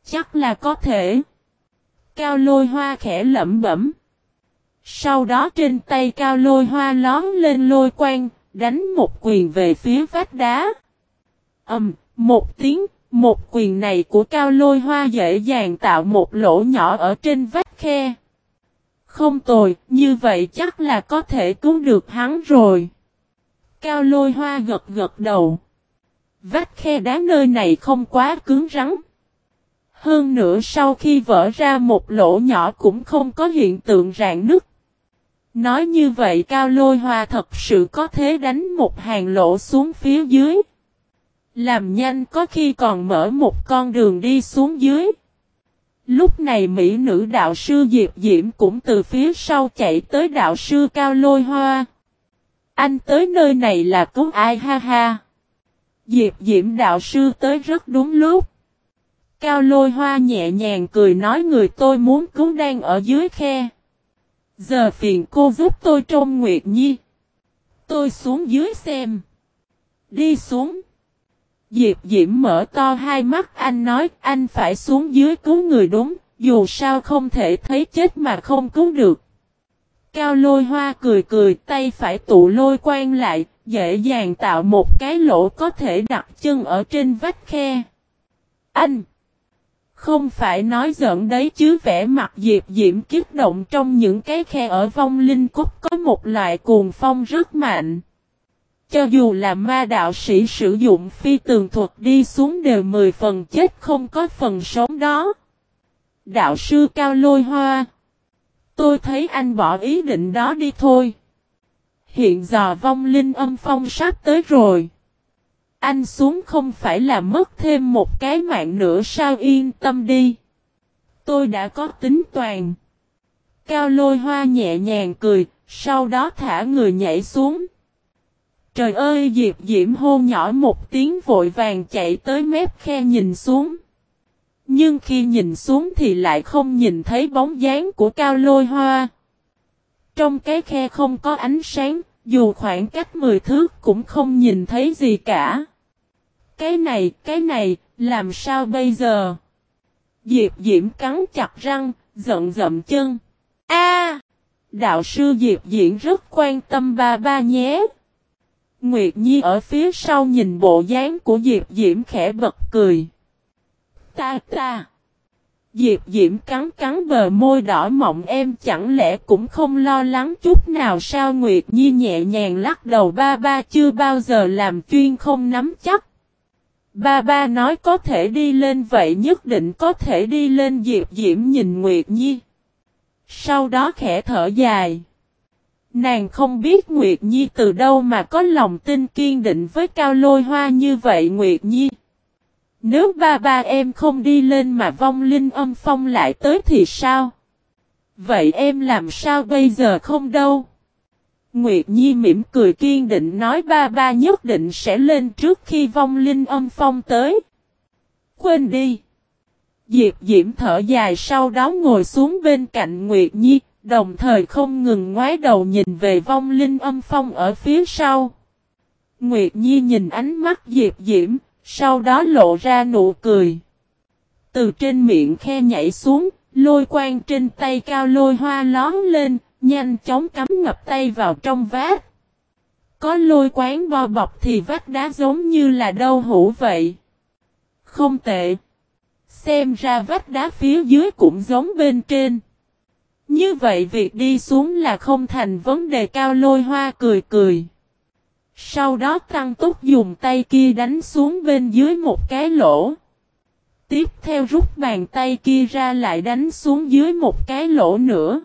Chắc là có thể. Cao lôi hoa khẽ lẩm bẩm. Sau đó trên tay cao lôi hoa lón lên lôi quang, đánh một quyền về phía vách đá. Ầm, um, một tiếng, một quyền này của cao lôi hoa dễ dàng tạo một lỗ nhỏ ở trên vách khe. Không tồi, như vậy chắc là có thể cứu được hắn rồi. Cao lôi hoa gật gật đầu. Vách khe đá nơi này không quá cứng rắn. Hơn nữa sau khi vỡ ra một lỗ nhỏ cũng không có hiện tượng rạn nứt. Nói như vậy Cao Lôi Hoa thật sự có thể đánh một hàng lỗ xuống phía dưới. Làm nhanh có khi còn mở một con đường đi xuống dưới. Lúc này Mỹ nữ đạo sư Diệp Diễm cũng từ phía sau chạy tới đạo sư Cao Lôi Hoa. Anh tới nơi này là cứu ai ha ha. Diệp Diễm đạo sư tới rất đúng lúc. Cao Lôi Hoa nhẹ nhàng cười nói người tôi muốn cứu đang ở dưới khe. Giờ phiền cô giúp tôi trông Nguyệt Nhi. Tôi xuống dưới xem. Đi xuống. Diệp Diễm mở to hai mắt anh nói anh phải xuống dưới cứu người đúng, dù sao không thể thấy chết mà không cứu được. Cao lôi hoa cười cười tay phải tụ lôi quan lại, dễ dàng tạo một cái lỗ có thể đặt chân ở trên vách khe. Anh! Không phải nói giỡn đấy chứ vẻ mặt diệp diễm kích động trong những cái khe ở vong linh cốt có một loại cuồng phong rất mạnh. Cho dù là ma đạo sĩ sử dụng phi tường thuật đi xuống đều mười phần chết không có phần sống đó. Đạo sư cao lôi hoa. Tôi thấy anh bỏ ý định đó đi thôi. Hiện giờ vong linh âm phong sắp tới rồi. Anh xuống không phải là mất thêm một cái mạng nữa sao yên tâm đi. Tôi đã có tính toàn. Cao lôi hoa nhẹ nhàng cười, sau đó thả người nhảy xuống. Trời ơi Diệp Diễm hô nhỏ một tiếng vội vàng chạy tới mép khe nhìn xuống. Nhưng khi nhìn xuống thì lại không nhìn thấy bóng dáng của cao lôi hoa. Trong cái khe không có ánh sáng, dù khoảng cách 10 thước cũng không nhìn thấy gì cả. Cái này, cái này, làm sao bây giờ? Diệp Diễm cắn chặt răng, giận dậm chân. A, Đạo sư Diệp Diễn rất quan tâm ba ba nhé. Nguyệt Nhi ở phía sau nhìn bộ dáng của Diệp Diễm khẽ bật cười. Ta ta. Diệp Diễm cắn cắn bờ môi đỏ mọng em chẳng lẽ cũng không lo lắng chút nào sao Nguyệt Nhi nhẹ nhàng lắc đầu, ba ba chưa bao giờ làm chuyên không nắm chắc. Ba ba nói có thể đi lên vậy nhất định có thể đi lên Diệp Diễm nhìn Nguyệt Nhi. Sau đó khẽ thở dài. Nàng không biết Nguyệt Nhi từ đâu mà có lòng tin kiên định với cao lôi hoa như vậy Nguyệt Nhi. Nếu ba ba em không đi lên mà vong linh âm phong lại tới thì sao? Vậy em làm sao bây giờ không đâu? Nguyệt Nhi mỉm cười kiên định nói ba ba nhất định sẽ lên trước khi vong linh âm phong tới. Quên đi. Diệp Diễm thở dài sau đó ngồi xuống bên cạnh Nguyệt Nhi, đồng thời không ngừng ngoái đầu nhìn về vong linh âm phong ở phía sau. Nguyệt Nhi nhìn ánh mắt Diệp Diễm, sau đó lộ ra nụ cười. Từ trên miệng khe nhảy xuống, lôi quang trên tay cao lôi hoa lón lên, nhanh chóng cắm ngập tay vào trong vát. Có lôi quán bo bọc thì vách đá giống như là đâu hủ vậy. Không tệ. Xem ra vách đá phía dưới cũng giống bên trên. Như vậy việc đi xuống là không thành vấn đề, cao lôi hoa cười cười. Sau đó tăng túc dùng tay kia đánh xuống bên dưới một cái lỗ. Tiếp theo rút bàn tay kia ra lại đánh xuống dưới một cái lỗ nữa.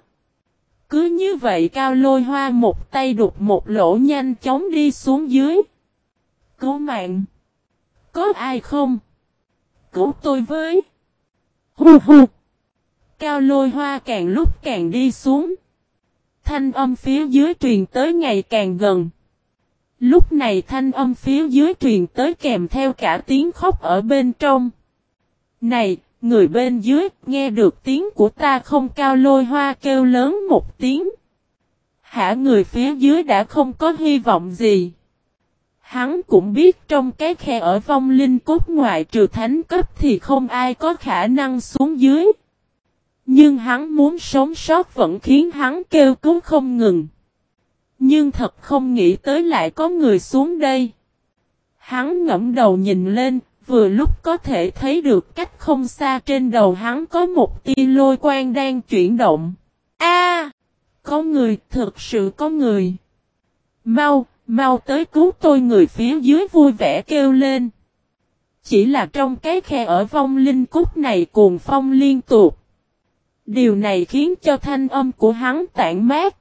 Cứ như vậy cao lôi hoa một tay đục một lỗ nhanh chóng đi xuống dưới. Cứu mạng! Có ai không? Cứu tôi với! Hù hù! Cao lôi hoa càng lúc càng đi xuống. Thanh âm phía dưới truyền tới ngày càng gần. Lúc này thanh âm phía dưới truyền tới kèm theo cả tiếng khóc ở bên trong. Này, người bên dưới, nghe được tiếng của ta không cao lôi hoa kêu lớn một tiếng. Hả người phía dưới đã không có hy vọng gì. Hắn cũng biết trong cái khe ở vong linh cốt ngoại trừ thánh cấp thì không ai có khả năng xuống dưới. Nhưng hắn muốn sống sót vẫn khiến hắn kêu cứu không ngừng. Nhưng thật không nghĩ tới lại có người xuống đây. Hắn ngẫm đầu nhìn lên, vừa lúc có thể thấy được cách không xa trên đầu hắn có một tia lôi quang đang chuyển động. A, Có người, thực sự có người! Mau, mau tới cứu tôi người phía dưới vui vẻ kêu lên. Chỉ là trong cái khe ở vong linh cúc này cuồng phong liên tục. Điều này khiến cho thanh âm của hắn tản mát.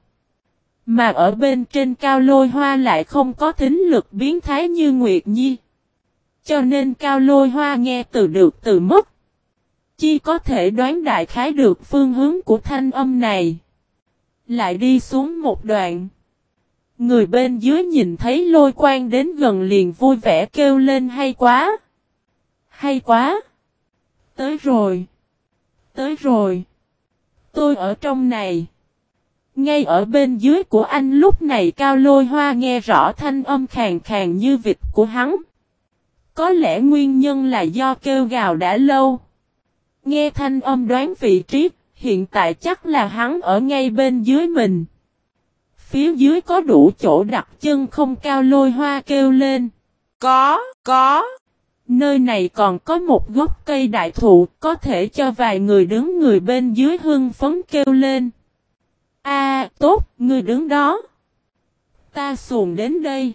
Mà ở bên trên cao lôi hoa lại không có thính lực biến thái như Nguyệt Nhi. Cho nên cao lôi hoa nghe từ được từ mất. Chi có thể đoán đại khái được phương hướng của thanh âm này. Lại đi xuống một đoạn. Người bên dưới nhìn thấy lôi quang đến gần liền vui vẻ kêu lên hay quá. Hay quá. Tới rồi. Tới rồi. Tôi ở trong này. Ngay ở bên dưới của anh lúc này cao lôi hoa nghe rõ thanh âm khàn khàn như vịt của hắn. Có lẽ nguyên nhân là do kêu gào đã lâu. Nghe thanh âm đoán vị trí, hiện tại chắc là hắn ở ngay bên dưới mình. Phía dưới có đủ chỗ đặt chân không cao lôi hoa kêu lên. Có, có. Nơi này còn có một gốc cây đại thụ, có thể cho vài người đứng người bên dưới hưng phấn kêu lên. A, tốt, người đứng đó. Ta xuồng đến đây.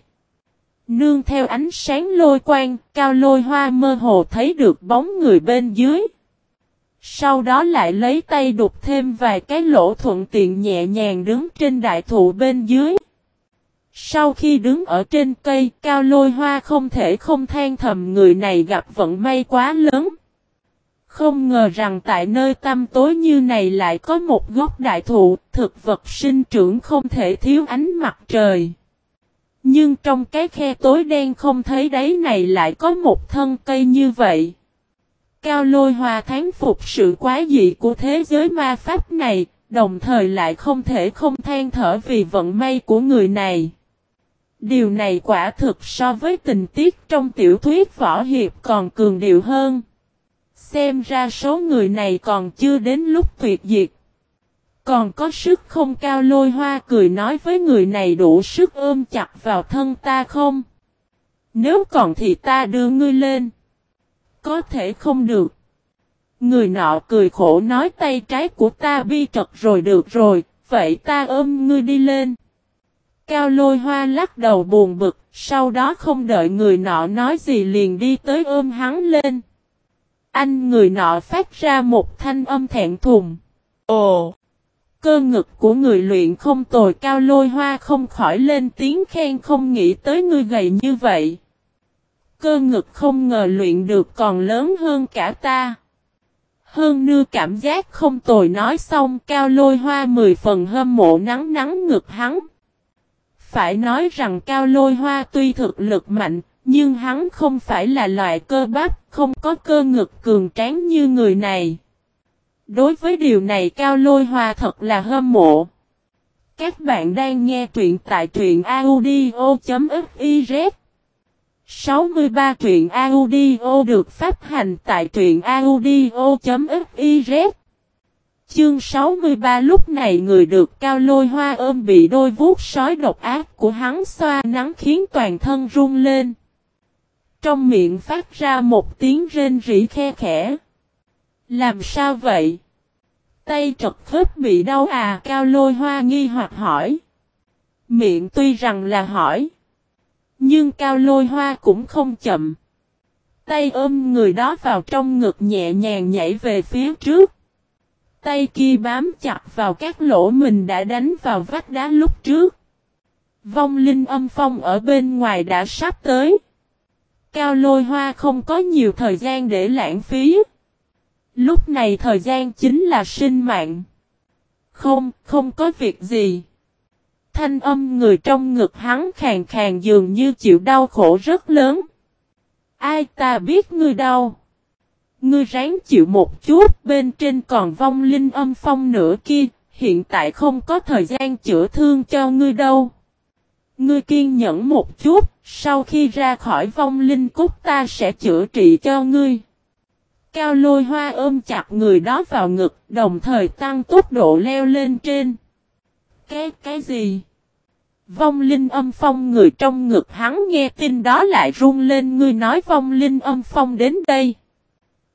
Nương theo ánh sáng lôi quang, cao lôi hoa mơ hồ thấy được bóng người bên dưới. Sau đó lại lấy tay đục thêm vài cái lỗ thuận tiện nhẹ nhàng đứng trên đại thụ bên dưới. Sau khi đứng ở trên cây, cao lôi hoa không thể không than thầm người này gặp vận may quá lớn. Không ngờ rằng tại nơi tăm tối như này lại có một gốc đại thụ, thực vật sinh trưởng không thể thiếu ánh mặt trời. Nhưng trong cái khe tối đen không thấy đáy này lại có một thân cây như vậy. Cao lôi hoa thán phục sự quá dị của thế giới ma pháp này, đồng thời lại không thể không than thở vì vận may của người này. Điều này quả thực so với tình tiết trong tiểu thuyết võ hiệp còn cường điệu hơn. Xem ra số người này còn chưa đến lúc tuyệt diệt. Còn có sức không cao lôi hoa cười nói với người này đủ sức ôm chặt vào thân ta không? Nếu còn thì ta đưa ngươi lên. Có thể không được. Người nọ cười khổ nói tay trái của ta bi trật rồi được rồi, vậy ta ôm ngươi đi lên. Cao lôi hoa lắc đầu buồn bực, sau đó không đợi người nọ nói gì liền đi tới ôm hắn lên. Anh người nọ phát ra một thanh âm thẹn thùng. Ồ! Cơ ngực của người luyện không tồi cao lôi hoa không khỏi lên tiếng khen không nghĩ tới ngươi gầy như vậy. Cơ ngực không ngờ luyện được còn lớn hơn cả ta. Hơn nưa cảm giác không tồi nói xong cao lôi hoa mười phần hâm mộ nắng nắng ngực hắn. Phải nói rằng cao lôi hoa tuy thực lực mạnh, nhưng hắn không phải là loại cơ bắp, không có cơ ngực cường tráng như người này. Đối với điều này Cao Lôi Hoa thật là hâm mộ. Các bạn đang nghe truyện tại truyện audio.fiz 63 truyện audio được phát hành tại truyện audio.fiz Chương 63 lúc này người được cao lôi hoa ôm bị đôi vuốt sói độc ác của hắn xoa nắng khiến toàn thân run lên. Trong miệng phát ra một tiếng rên rỉ khe khẽ. Làm sao vậy? Tay trật khớp bị đau à cao lôi hoa nghi hoặc hỏi. Miệng tuy rằng là hỏi. Nhưng cao lôi hoa cũng không chậm. Tay ôm người đó vào trong ngực nhẹ nhàng nhảy về phía trước. Tay kia bám chặt vào các lỗ mình đã đánh vào vách đá lúc trước. Vong linh âm phong ở bên ngoài đã sắp tới. Cao lôi hoa không có nhiều thời gian để lãng phí. Lúc này thời gian chính là sinh mạng. Không, không có việc gì. Thanh âm người trong ngực hắn khàn khàn dường như chịu đau khổ rất lớn. Ai ta biết ngươi đau. Ngươi ráng chịu một chút, bên trên còn vong linh âm phong nữa kia, hiện tại không có thời gian chữa thương cho ngươi đâu. Ngươi kiên nhẫn một chút, sau khi ra khỏi vong linh cúc ta sẽ chữa trị cho ngươi. Cao lôi hoa ôm chặt người đó vào ngực, đồng thời tăng tốc độ leo lên trên. Cái, cái gì? Vong linh âm phong người trong ngực hắn nghe tin đó lại run lên ngươi nói vong linh âm phong đến đây.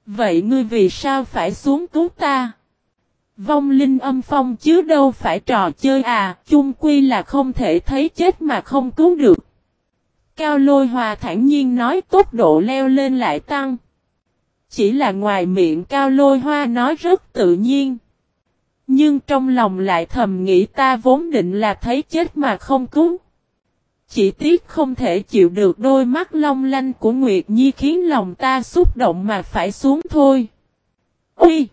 Vậy ngươi vì sao phải xuống cứu ta? Vong linh âm phong chứ đâu phải trò chơi à, chung quy là không thể thấy chết mà không cứu được. Cao lôi hòa thản nhiên nói tốc độ leo lên lại tăng. Chỉ là ngoài miệng cao lôi hoa nói rất tự nhiên. Nhưng trong lòng lại thầm nghĩ ta vốn định là thấy chết mà không cứu. Chỉ tiếc không thể chịu được đôi mắt long lanh của Nguyệt Nhi khiến lòng ta xúc động mà phải xuống thôi. Ui!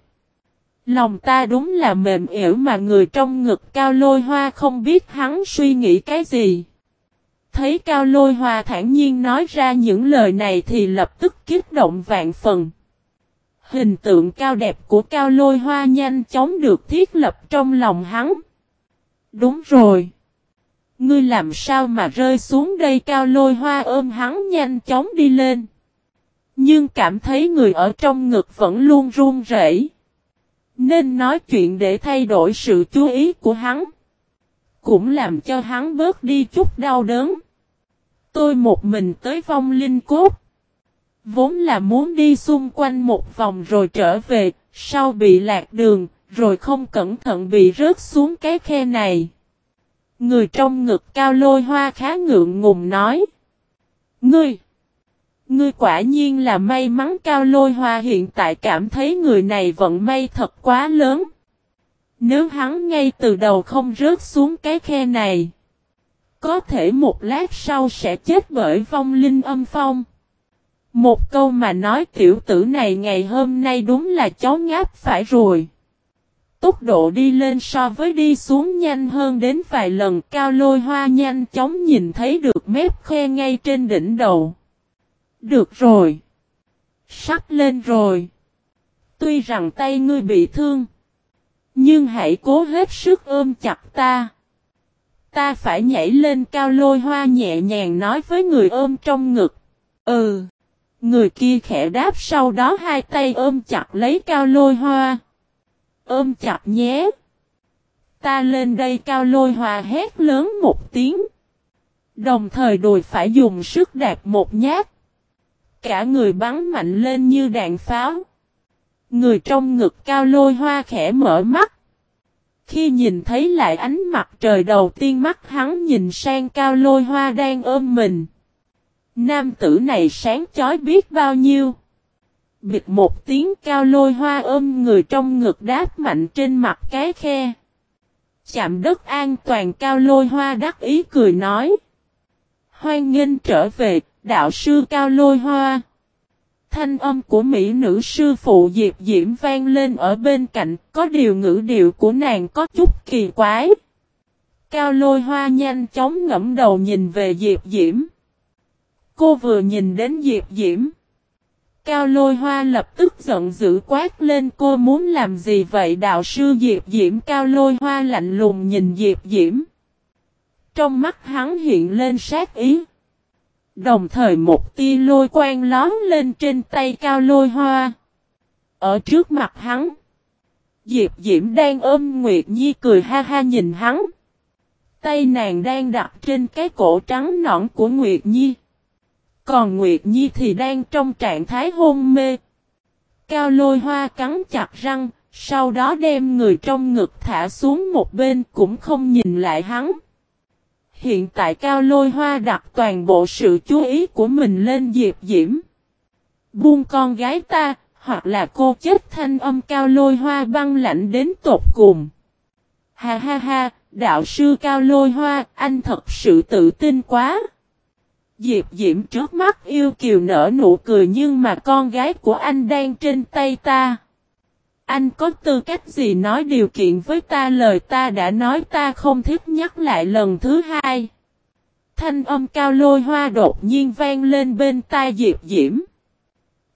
Lòng ta đúng là mềm yếu mà người trong ngực cao lôi hoa không biết hắn suy nghĩ cái gì. Thấy cao lôi hoa thản nhiên nói ra những lời này thì lập tức kích động vạn phần. Hình tượng cao đẹp của cao lôi hoa nhanh chóng được thiết lập trong lòng hắn. Đúng rồi. Ngươi làm sao mà rơi xuống đây cao lôi hoa ôm hắn nhanh chóng đi lên. Nhưng cảm thấy người ở trong ngực vẫn luôn run rẩy. Nên nói chuyện để thay đổi sự chú ý của hắn. Cũng làm cho hắn bớt đi chút đau đớn. Tôi một mình tới vong linh cốt. Vốn là muốn đi xung quanh một vòng rồi trở về, sau bị lạc đường, rồi không cẩn thận bị rớt xuống cái khe này. Người trong ngực cao lôi hoa khá ngượng ngùng nói. Ngươi! Ngươi quả nhiên là may mắn cao lôi hoa hiện tại cảm thấy người này vận may thật quá lớn. Nếu hắn ngay từ đầu không rớt xuống cái khe này. Có thể một lát sau sẽ chết bởi vong linh âm phong. Một câu mà nói tiểu tử này ngày hôm nay đúng là chó ngáp phải rồi. Tốc độ đi lên so với đi xuống nhanh hơn đến vài lần cao lôi hoa nhanh chóng nhìn thấy được mép khe ngay trên đỉnh đầu. Được rồi. Sắp lên rồi. Tuy rằng tay ngươi bị thương. Nhưng hãy cố hết sức ôm chặt ta. Ta phải nhảy lên, cao lôi hoa nhẹ nhàng nói với người ôm trong ngực. Ừ. Người kia khẽ đáp, sau đó hai tay ôm chặt lấy cao lôi hoa. Ôm chặt nhé. Ta lên đây cao lôi hoa hét lớn một tiếng. Đồng thời đùi phải dùng sức đạp một nhát. Cả người bắn mạnh lên như đạn pháo. Người trong ngực cao lôi hoa khẽ mở mắt. Khi nhìn thấy lại ánh mặt trời đầu tiên mắt hắn nhìn sang cao lôi hoa đang ôm mình. Nam tử này sáng chói biết bao nhiêu. Bịt một tiếng cao lôi hoa ôm người trong ngực đáp mạnh trên mặt cái khe. Chạm đất an toàn cao lôi hoa đắc ý cười nói. Hoan nghênh trở về, đạo sư cao lôi hoa. Thanh âm của mỹ nữ sư phụ Diệp Diễm vang lên ở bên cạnh, có điều ngữ điệu của nàng có chút kỳ quái. Cao lôi hoa nhanh chóng ngẫm đầu nhìn về Diệp Diễm. Cô vừa nhìn đến Diệp Diễm. Cao lôi hoa lập tức giận dữ quát lên, cô muốn làm gì vậy, đạo sư Diệp Diễm Cao lôi hoa lạnh lùng nhìn Diệp Diễm. Trong mắt hắn hiện lên sát ý. Đồng thời một tia lôi quang lón lên trên tay cao lôi hoa. Ở trước mặt hắn. Diệp Diễm đang ôm Nguyệt Nhi cười ha ha nhìn hắn. Tay nàng đang đặt trên cái cổ trắng nõn của Nguyệt Nhi. Còn Nguyệt Nhi thì đang trong trạng thái hôn mê. Cao lôi hoa cắn chặt răng, sau đó đem người trong ngực thả xuống một bên cũng không nhìn lại hắn. Hiện tại Cao Lôi Hoa đặt toàn bộ sự chú ý của mình lên Diệp Diễm. Buông con gái ta, hoặc là cô chết thanh âm Cao Lôi Hoa băng lạnh đến tột cùng. Ha ha ha, đạo sư Cao Lôi Hoa, anh thật sự tự tin quá. Diệp Diễm trước mắt yêu kiều nở nụ cười nhưng mà con gái của anh đang trên tay ta. Anh có tư cách gì nói điều kiện với ta lời ta đã nói ta không thích nhắc lại lần thứ hai. Thanh âm cao lôi hoa đột nhiên vang lên bên tai Diệp Diễm.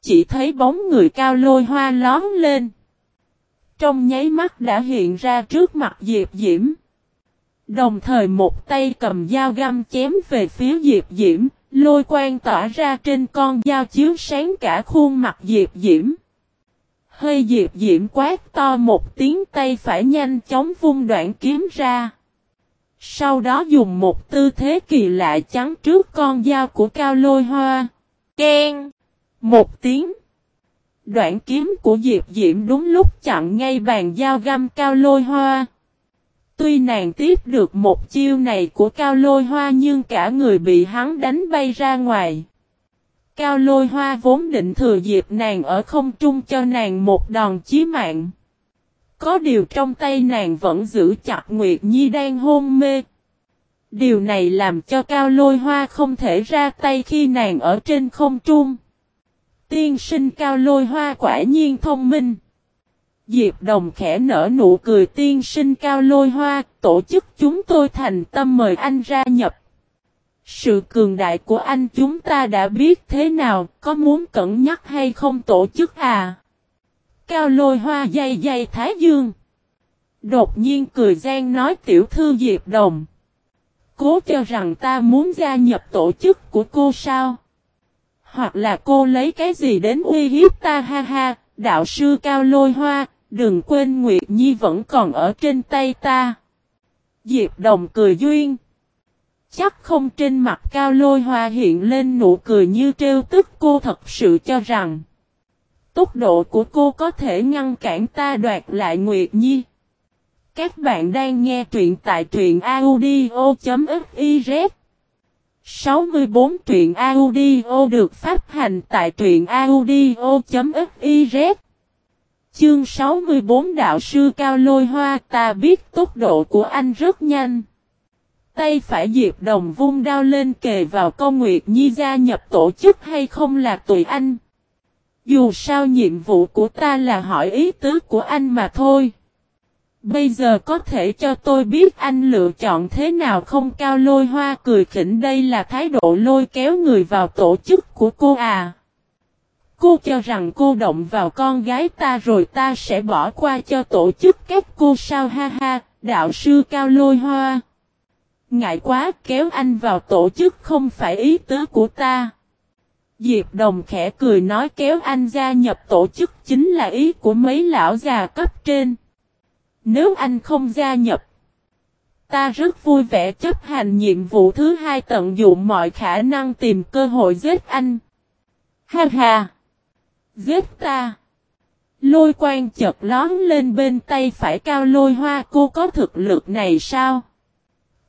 Chỉ thấy bóng người cao lôi hoa lón lên. Trong nháy mắt đã hiện ra trước mặt Diệp Diễm. Đồng thời một tay cầm dao găm chém về phía Diệp Diễm, lôi quang tỏa ra trên con dao chiếu sáng cả khuôn mặt Diệp Diễm. Hơi diệp diễm quát to một tiếng tay phải nhanh chóng vung đoạn kiếm ra. Sau đó dùng một tư thế kỳ lạ chắn trước con dao của cao lôi hoa. Ken! Một tiếng. Đoạn kiếm của Diệp Diễm đúng lúc chặn ngay bàn dao găm cao lôi hoa. Tuy nàng tiếp được một chiêu này của cao lôi hoa nhưng cả người bị hắn đánh bay ra ngoài. Cao lôi hoa vốn định thừa dịp nàng ở không trung cho nàng một đòn chí mạng. Có điều trong tay nàng vẫn giữ chặt Nguyệt Nhi đang hôn mê. Điều này làm cho cao lôi hoa không thể ra tay khi nàng ở trên không trung. Tiên sinh cao lôi hoa quả nhiên thông minh. Diệp Đồng khẽ nở nụ cười tiên sinh cao lôi hoa, tổ chức chúng tôi thành tâm mời anh ra nhập. Sự cường đại của anh chúng ta đã biết thế nào, có muốn cẩn nhắc hay không tổ chức à? Cao lôi hoa dây dây thái dương. Đột nhiên cười gian nói tiểu thư Diệp Đồng. Cố cho rằng ta muốn gia nhập tổ chức của cô sao? Hoặc là cô lấy cái gì đến uy hiếp ta ha ha, đạo sư cao lôi hoa, đừng quên Nguyệt Nhi vẫn còn ở trên tay ta. Diệp Đồng cười duyên. Chắc không trên mặt cao lôi hoa hiện lên nụ cười như trêu tức cô thật sự cho rằng, Tốc độ của cô có thể ngăn cản ta đoạt lại Nguyệt Nhi Các bạn đang nghe truyện tại truyện audio.fiz 64 truyện audio được phát hành tại truyện audio.fiz Chương 64 Đạo sư Cao Lôi Hoa, ta biết tốc độ của anh rất nhanh Tay phải Diệp Đồng vung đao lên kề vào công Nguyệt Nhi gia nhập tổ chức hay không là tùy anh. Dù sao nhiệm vụ của ta là hỏi ý tứ của anh mà thôi. Bây giờ có thể cho tôi biết anh lựa chọn thế nào không cao lôi hoa cười khỉnh, đây là thái độ lôi kéo người vào tổ chức của cô à. Cô cho rằng cô động vào con gái ta rồi ta sẽ bỏ qua cho tổ chức các cô sao ha ha, đạo sư cao lôi hoa. Ngại quá kéo anh vào tổ chức không phải ý tứ của ta. Diệp Đồng khẽ cười nói kéo anh gia nhập tổ chức chính là ý của mấy lão già cấp trên. Nếu anh không gia nhập, ta rất vui vẻ chấp hành nhiệm vụ thứ hai tận dụng mọi khả năng tìm cơ hội giết anh. Ha ha! Giết ta! Lôi quan chợt lón lên bên tay phải cao lôi hoa cô có thực lực này sao?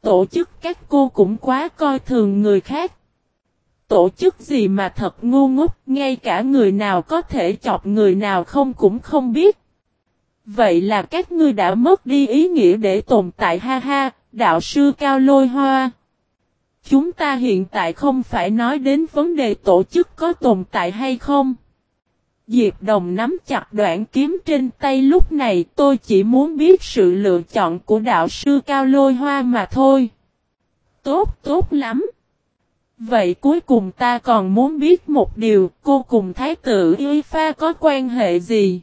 Tổ chức các cô cũng quá coi thường người khác. Tổ chức gì mà thật ngu ngốc, ngay cả người nào có thể chọc người nào không cũng không biết. Vậy là các ngươi đã mất đi ý nghĩa để tồn tại ha ha, đạo sư cao lôi hoa. Chúng ta hiện tại không phải nói đến vấn đề tổ chức có tồn tại hay không. Diệp Đồng nắm chặt đoạn kiếm trên tay lúc này tôi chỉ muốn biết sự lựa chọn của đạo sư Cao Lôi Hoa mà thôi. Tốt, tốt lắm. Vậy cuối cùng ta còn muốn biết một điều, cô cùng Thái tử Y Pha có quan hệ gì?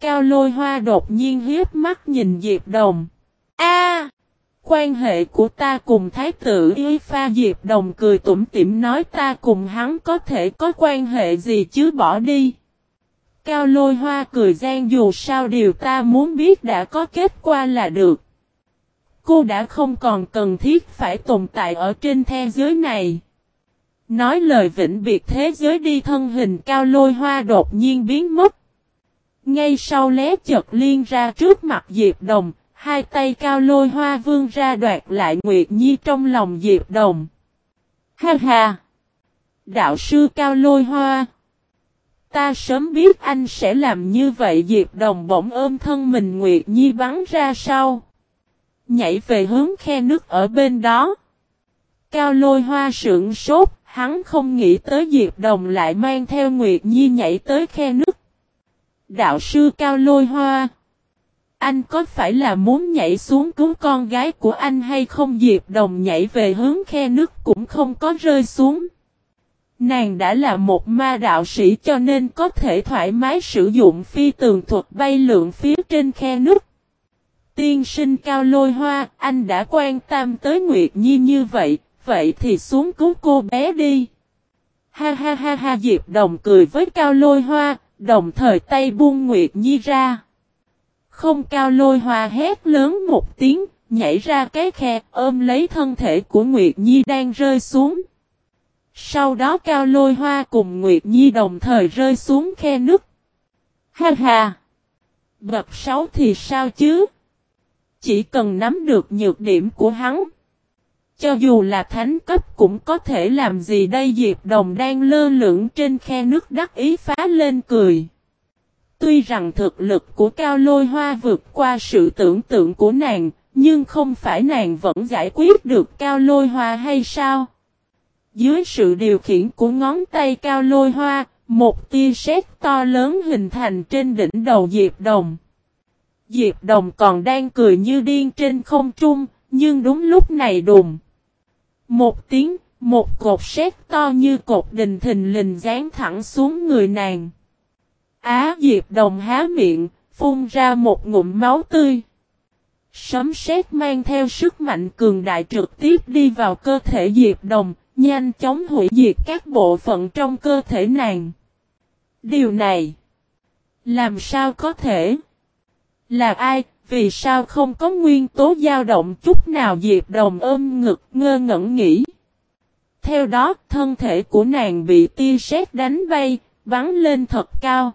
Cao Lôi Hoa đột nhiên hiếp mắt nhìn Diệp Đồng. A, Quan hệ của ta cùng Thái tử Y Pha Diệp Đồng cười tủm tỉm nói ta cùng hắn có thể có quan hệ gì chứ bỏ đi. Cao lôi hoa cười gian dù sao điều ta muốn biết đã có kết quả là được. Cô đã không còn cần thiết phải tồn tại ở trên thế giới này. Nói lời vĩnh biệt thế giới đi thân hình cao lôi hoa đột nhiên biến mất. Ngay sau lé chợt liên ra trước mặt Diệp Đồng, hai tay cao lôi hoa vương ra đoạt lại Nguyệt Nhi trong lòng Diệp Đồng. Ha ha! Đạo sư cao lôi hoa! Ta sớm biết anh sẽ làm như vậy Diệp Đồng bỗng ôm thân mình Nguyệt Nhi bắn ra sau. Nhảy về hướng khe nước ở bên đó. Cao lôi hoa sượng sốt, hắn không nghĩ tới Diệp Đồng lại mang theo Nguyệt Nhi nhảy tới khe nước. Đạo sư Cao lôi hoa. Anh có phải là muốn nhảy xuống cứu con gái của anh hay không Diệp Đồng nhảy về hướng khe nước cũng không có rơi xuống. Nàng đã là một ma đạo sĩ cho nên có thể thoải mái sử dụng phi tường thuật bay lượn phía trên khe nước. Tiên sinh cao lôi hoa, anh đã quan tâm tới Nguyệt Nhi như vậy, vậy thì xuống cứu cô bé đi. Ha ha ha ha Diệp Đồng cười với cao lôi hoa, đồng thời tay buông Nguyệt Nhi ra. Không cao lôi hoa hét lớn một tiếng, nhảy ra cái khe, ôm lấy thân thể của Nguyệt Nhi đang rơi xuống. Sau đó Cao Lôi Hoa cùng Nguyệt Nhi đồng thời rơi xuống khe nước. Ha ha! Bập sáu thì sao chứ? Chỉ cần nắm được nhược điểm của hắn. Cho dù là thánh cấp cũng có thể làm gì đây Diệp Đồng đang lơ lửng trên khe nước đắc ý phá lên cười. Tuy rằng thực lực của Cao Lôi Hoa vượt qua sự tưởng tượng của nàng, nhưng không phải nàng vẫn giải quyết được Cao Lôi Hoa hay sao? Dưới sự điều khiển của ngón tay cao lôi hoa, một tia sét to lớn hình thành trên đỉnh đầu Diệp Đồng. Diệp Đồng còn đang cười như điên trên không trung, nhưng đúng lúc này đùng. Một tiếng, một cột sét to như cột đình thình lình dán thẳng xuống người nàng. Á Diệp Đồng há miệng, phun ra một ngụm máu tươi. Sấm sét mang theo sức mạnh cường đại trực tiếp đi vào cơ thể Diệp Đồng, Nhanh chóng hủy diệt các bộ phận trong cơ thể nàng. Điều này. Làm sao có thể? Là ai? Vì sao không có nguyên tố dao động chút nào Diệp Đồng ôm ngực ngơ ngẩn nghĩ. Theo đó, thân thể của nàng bị tia sét đánh bay, bắn lên thật cao.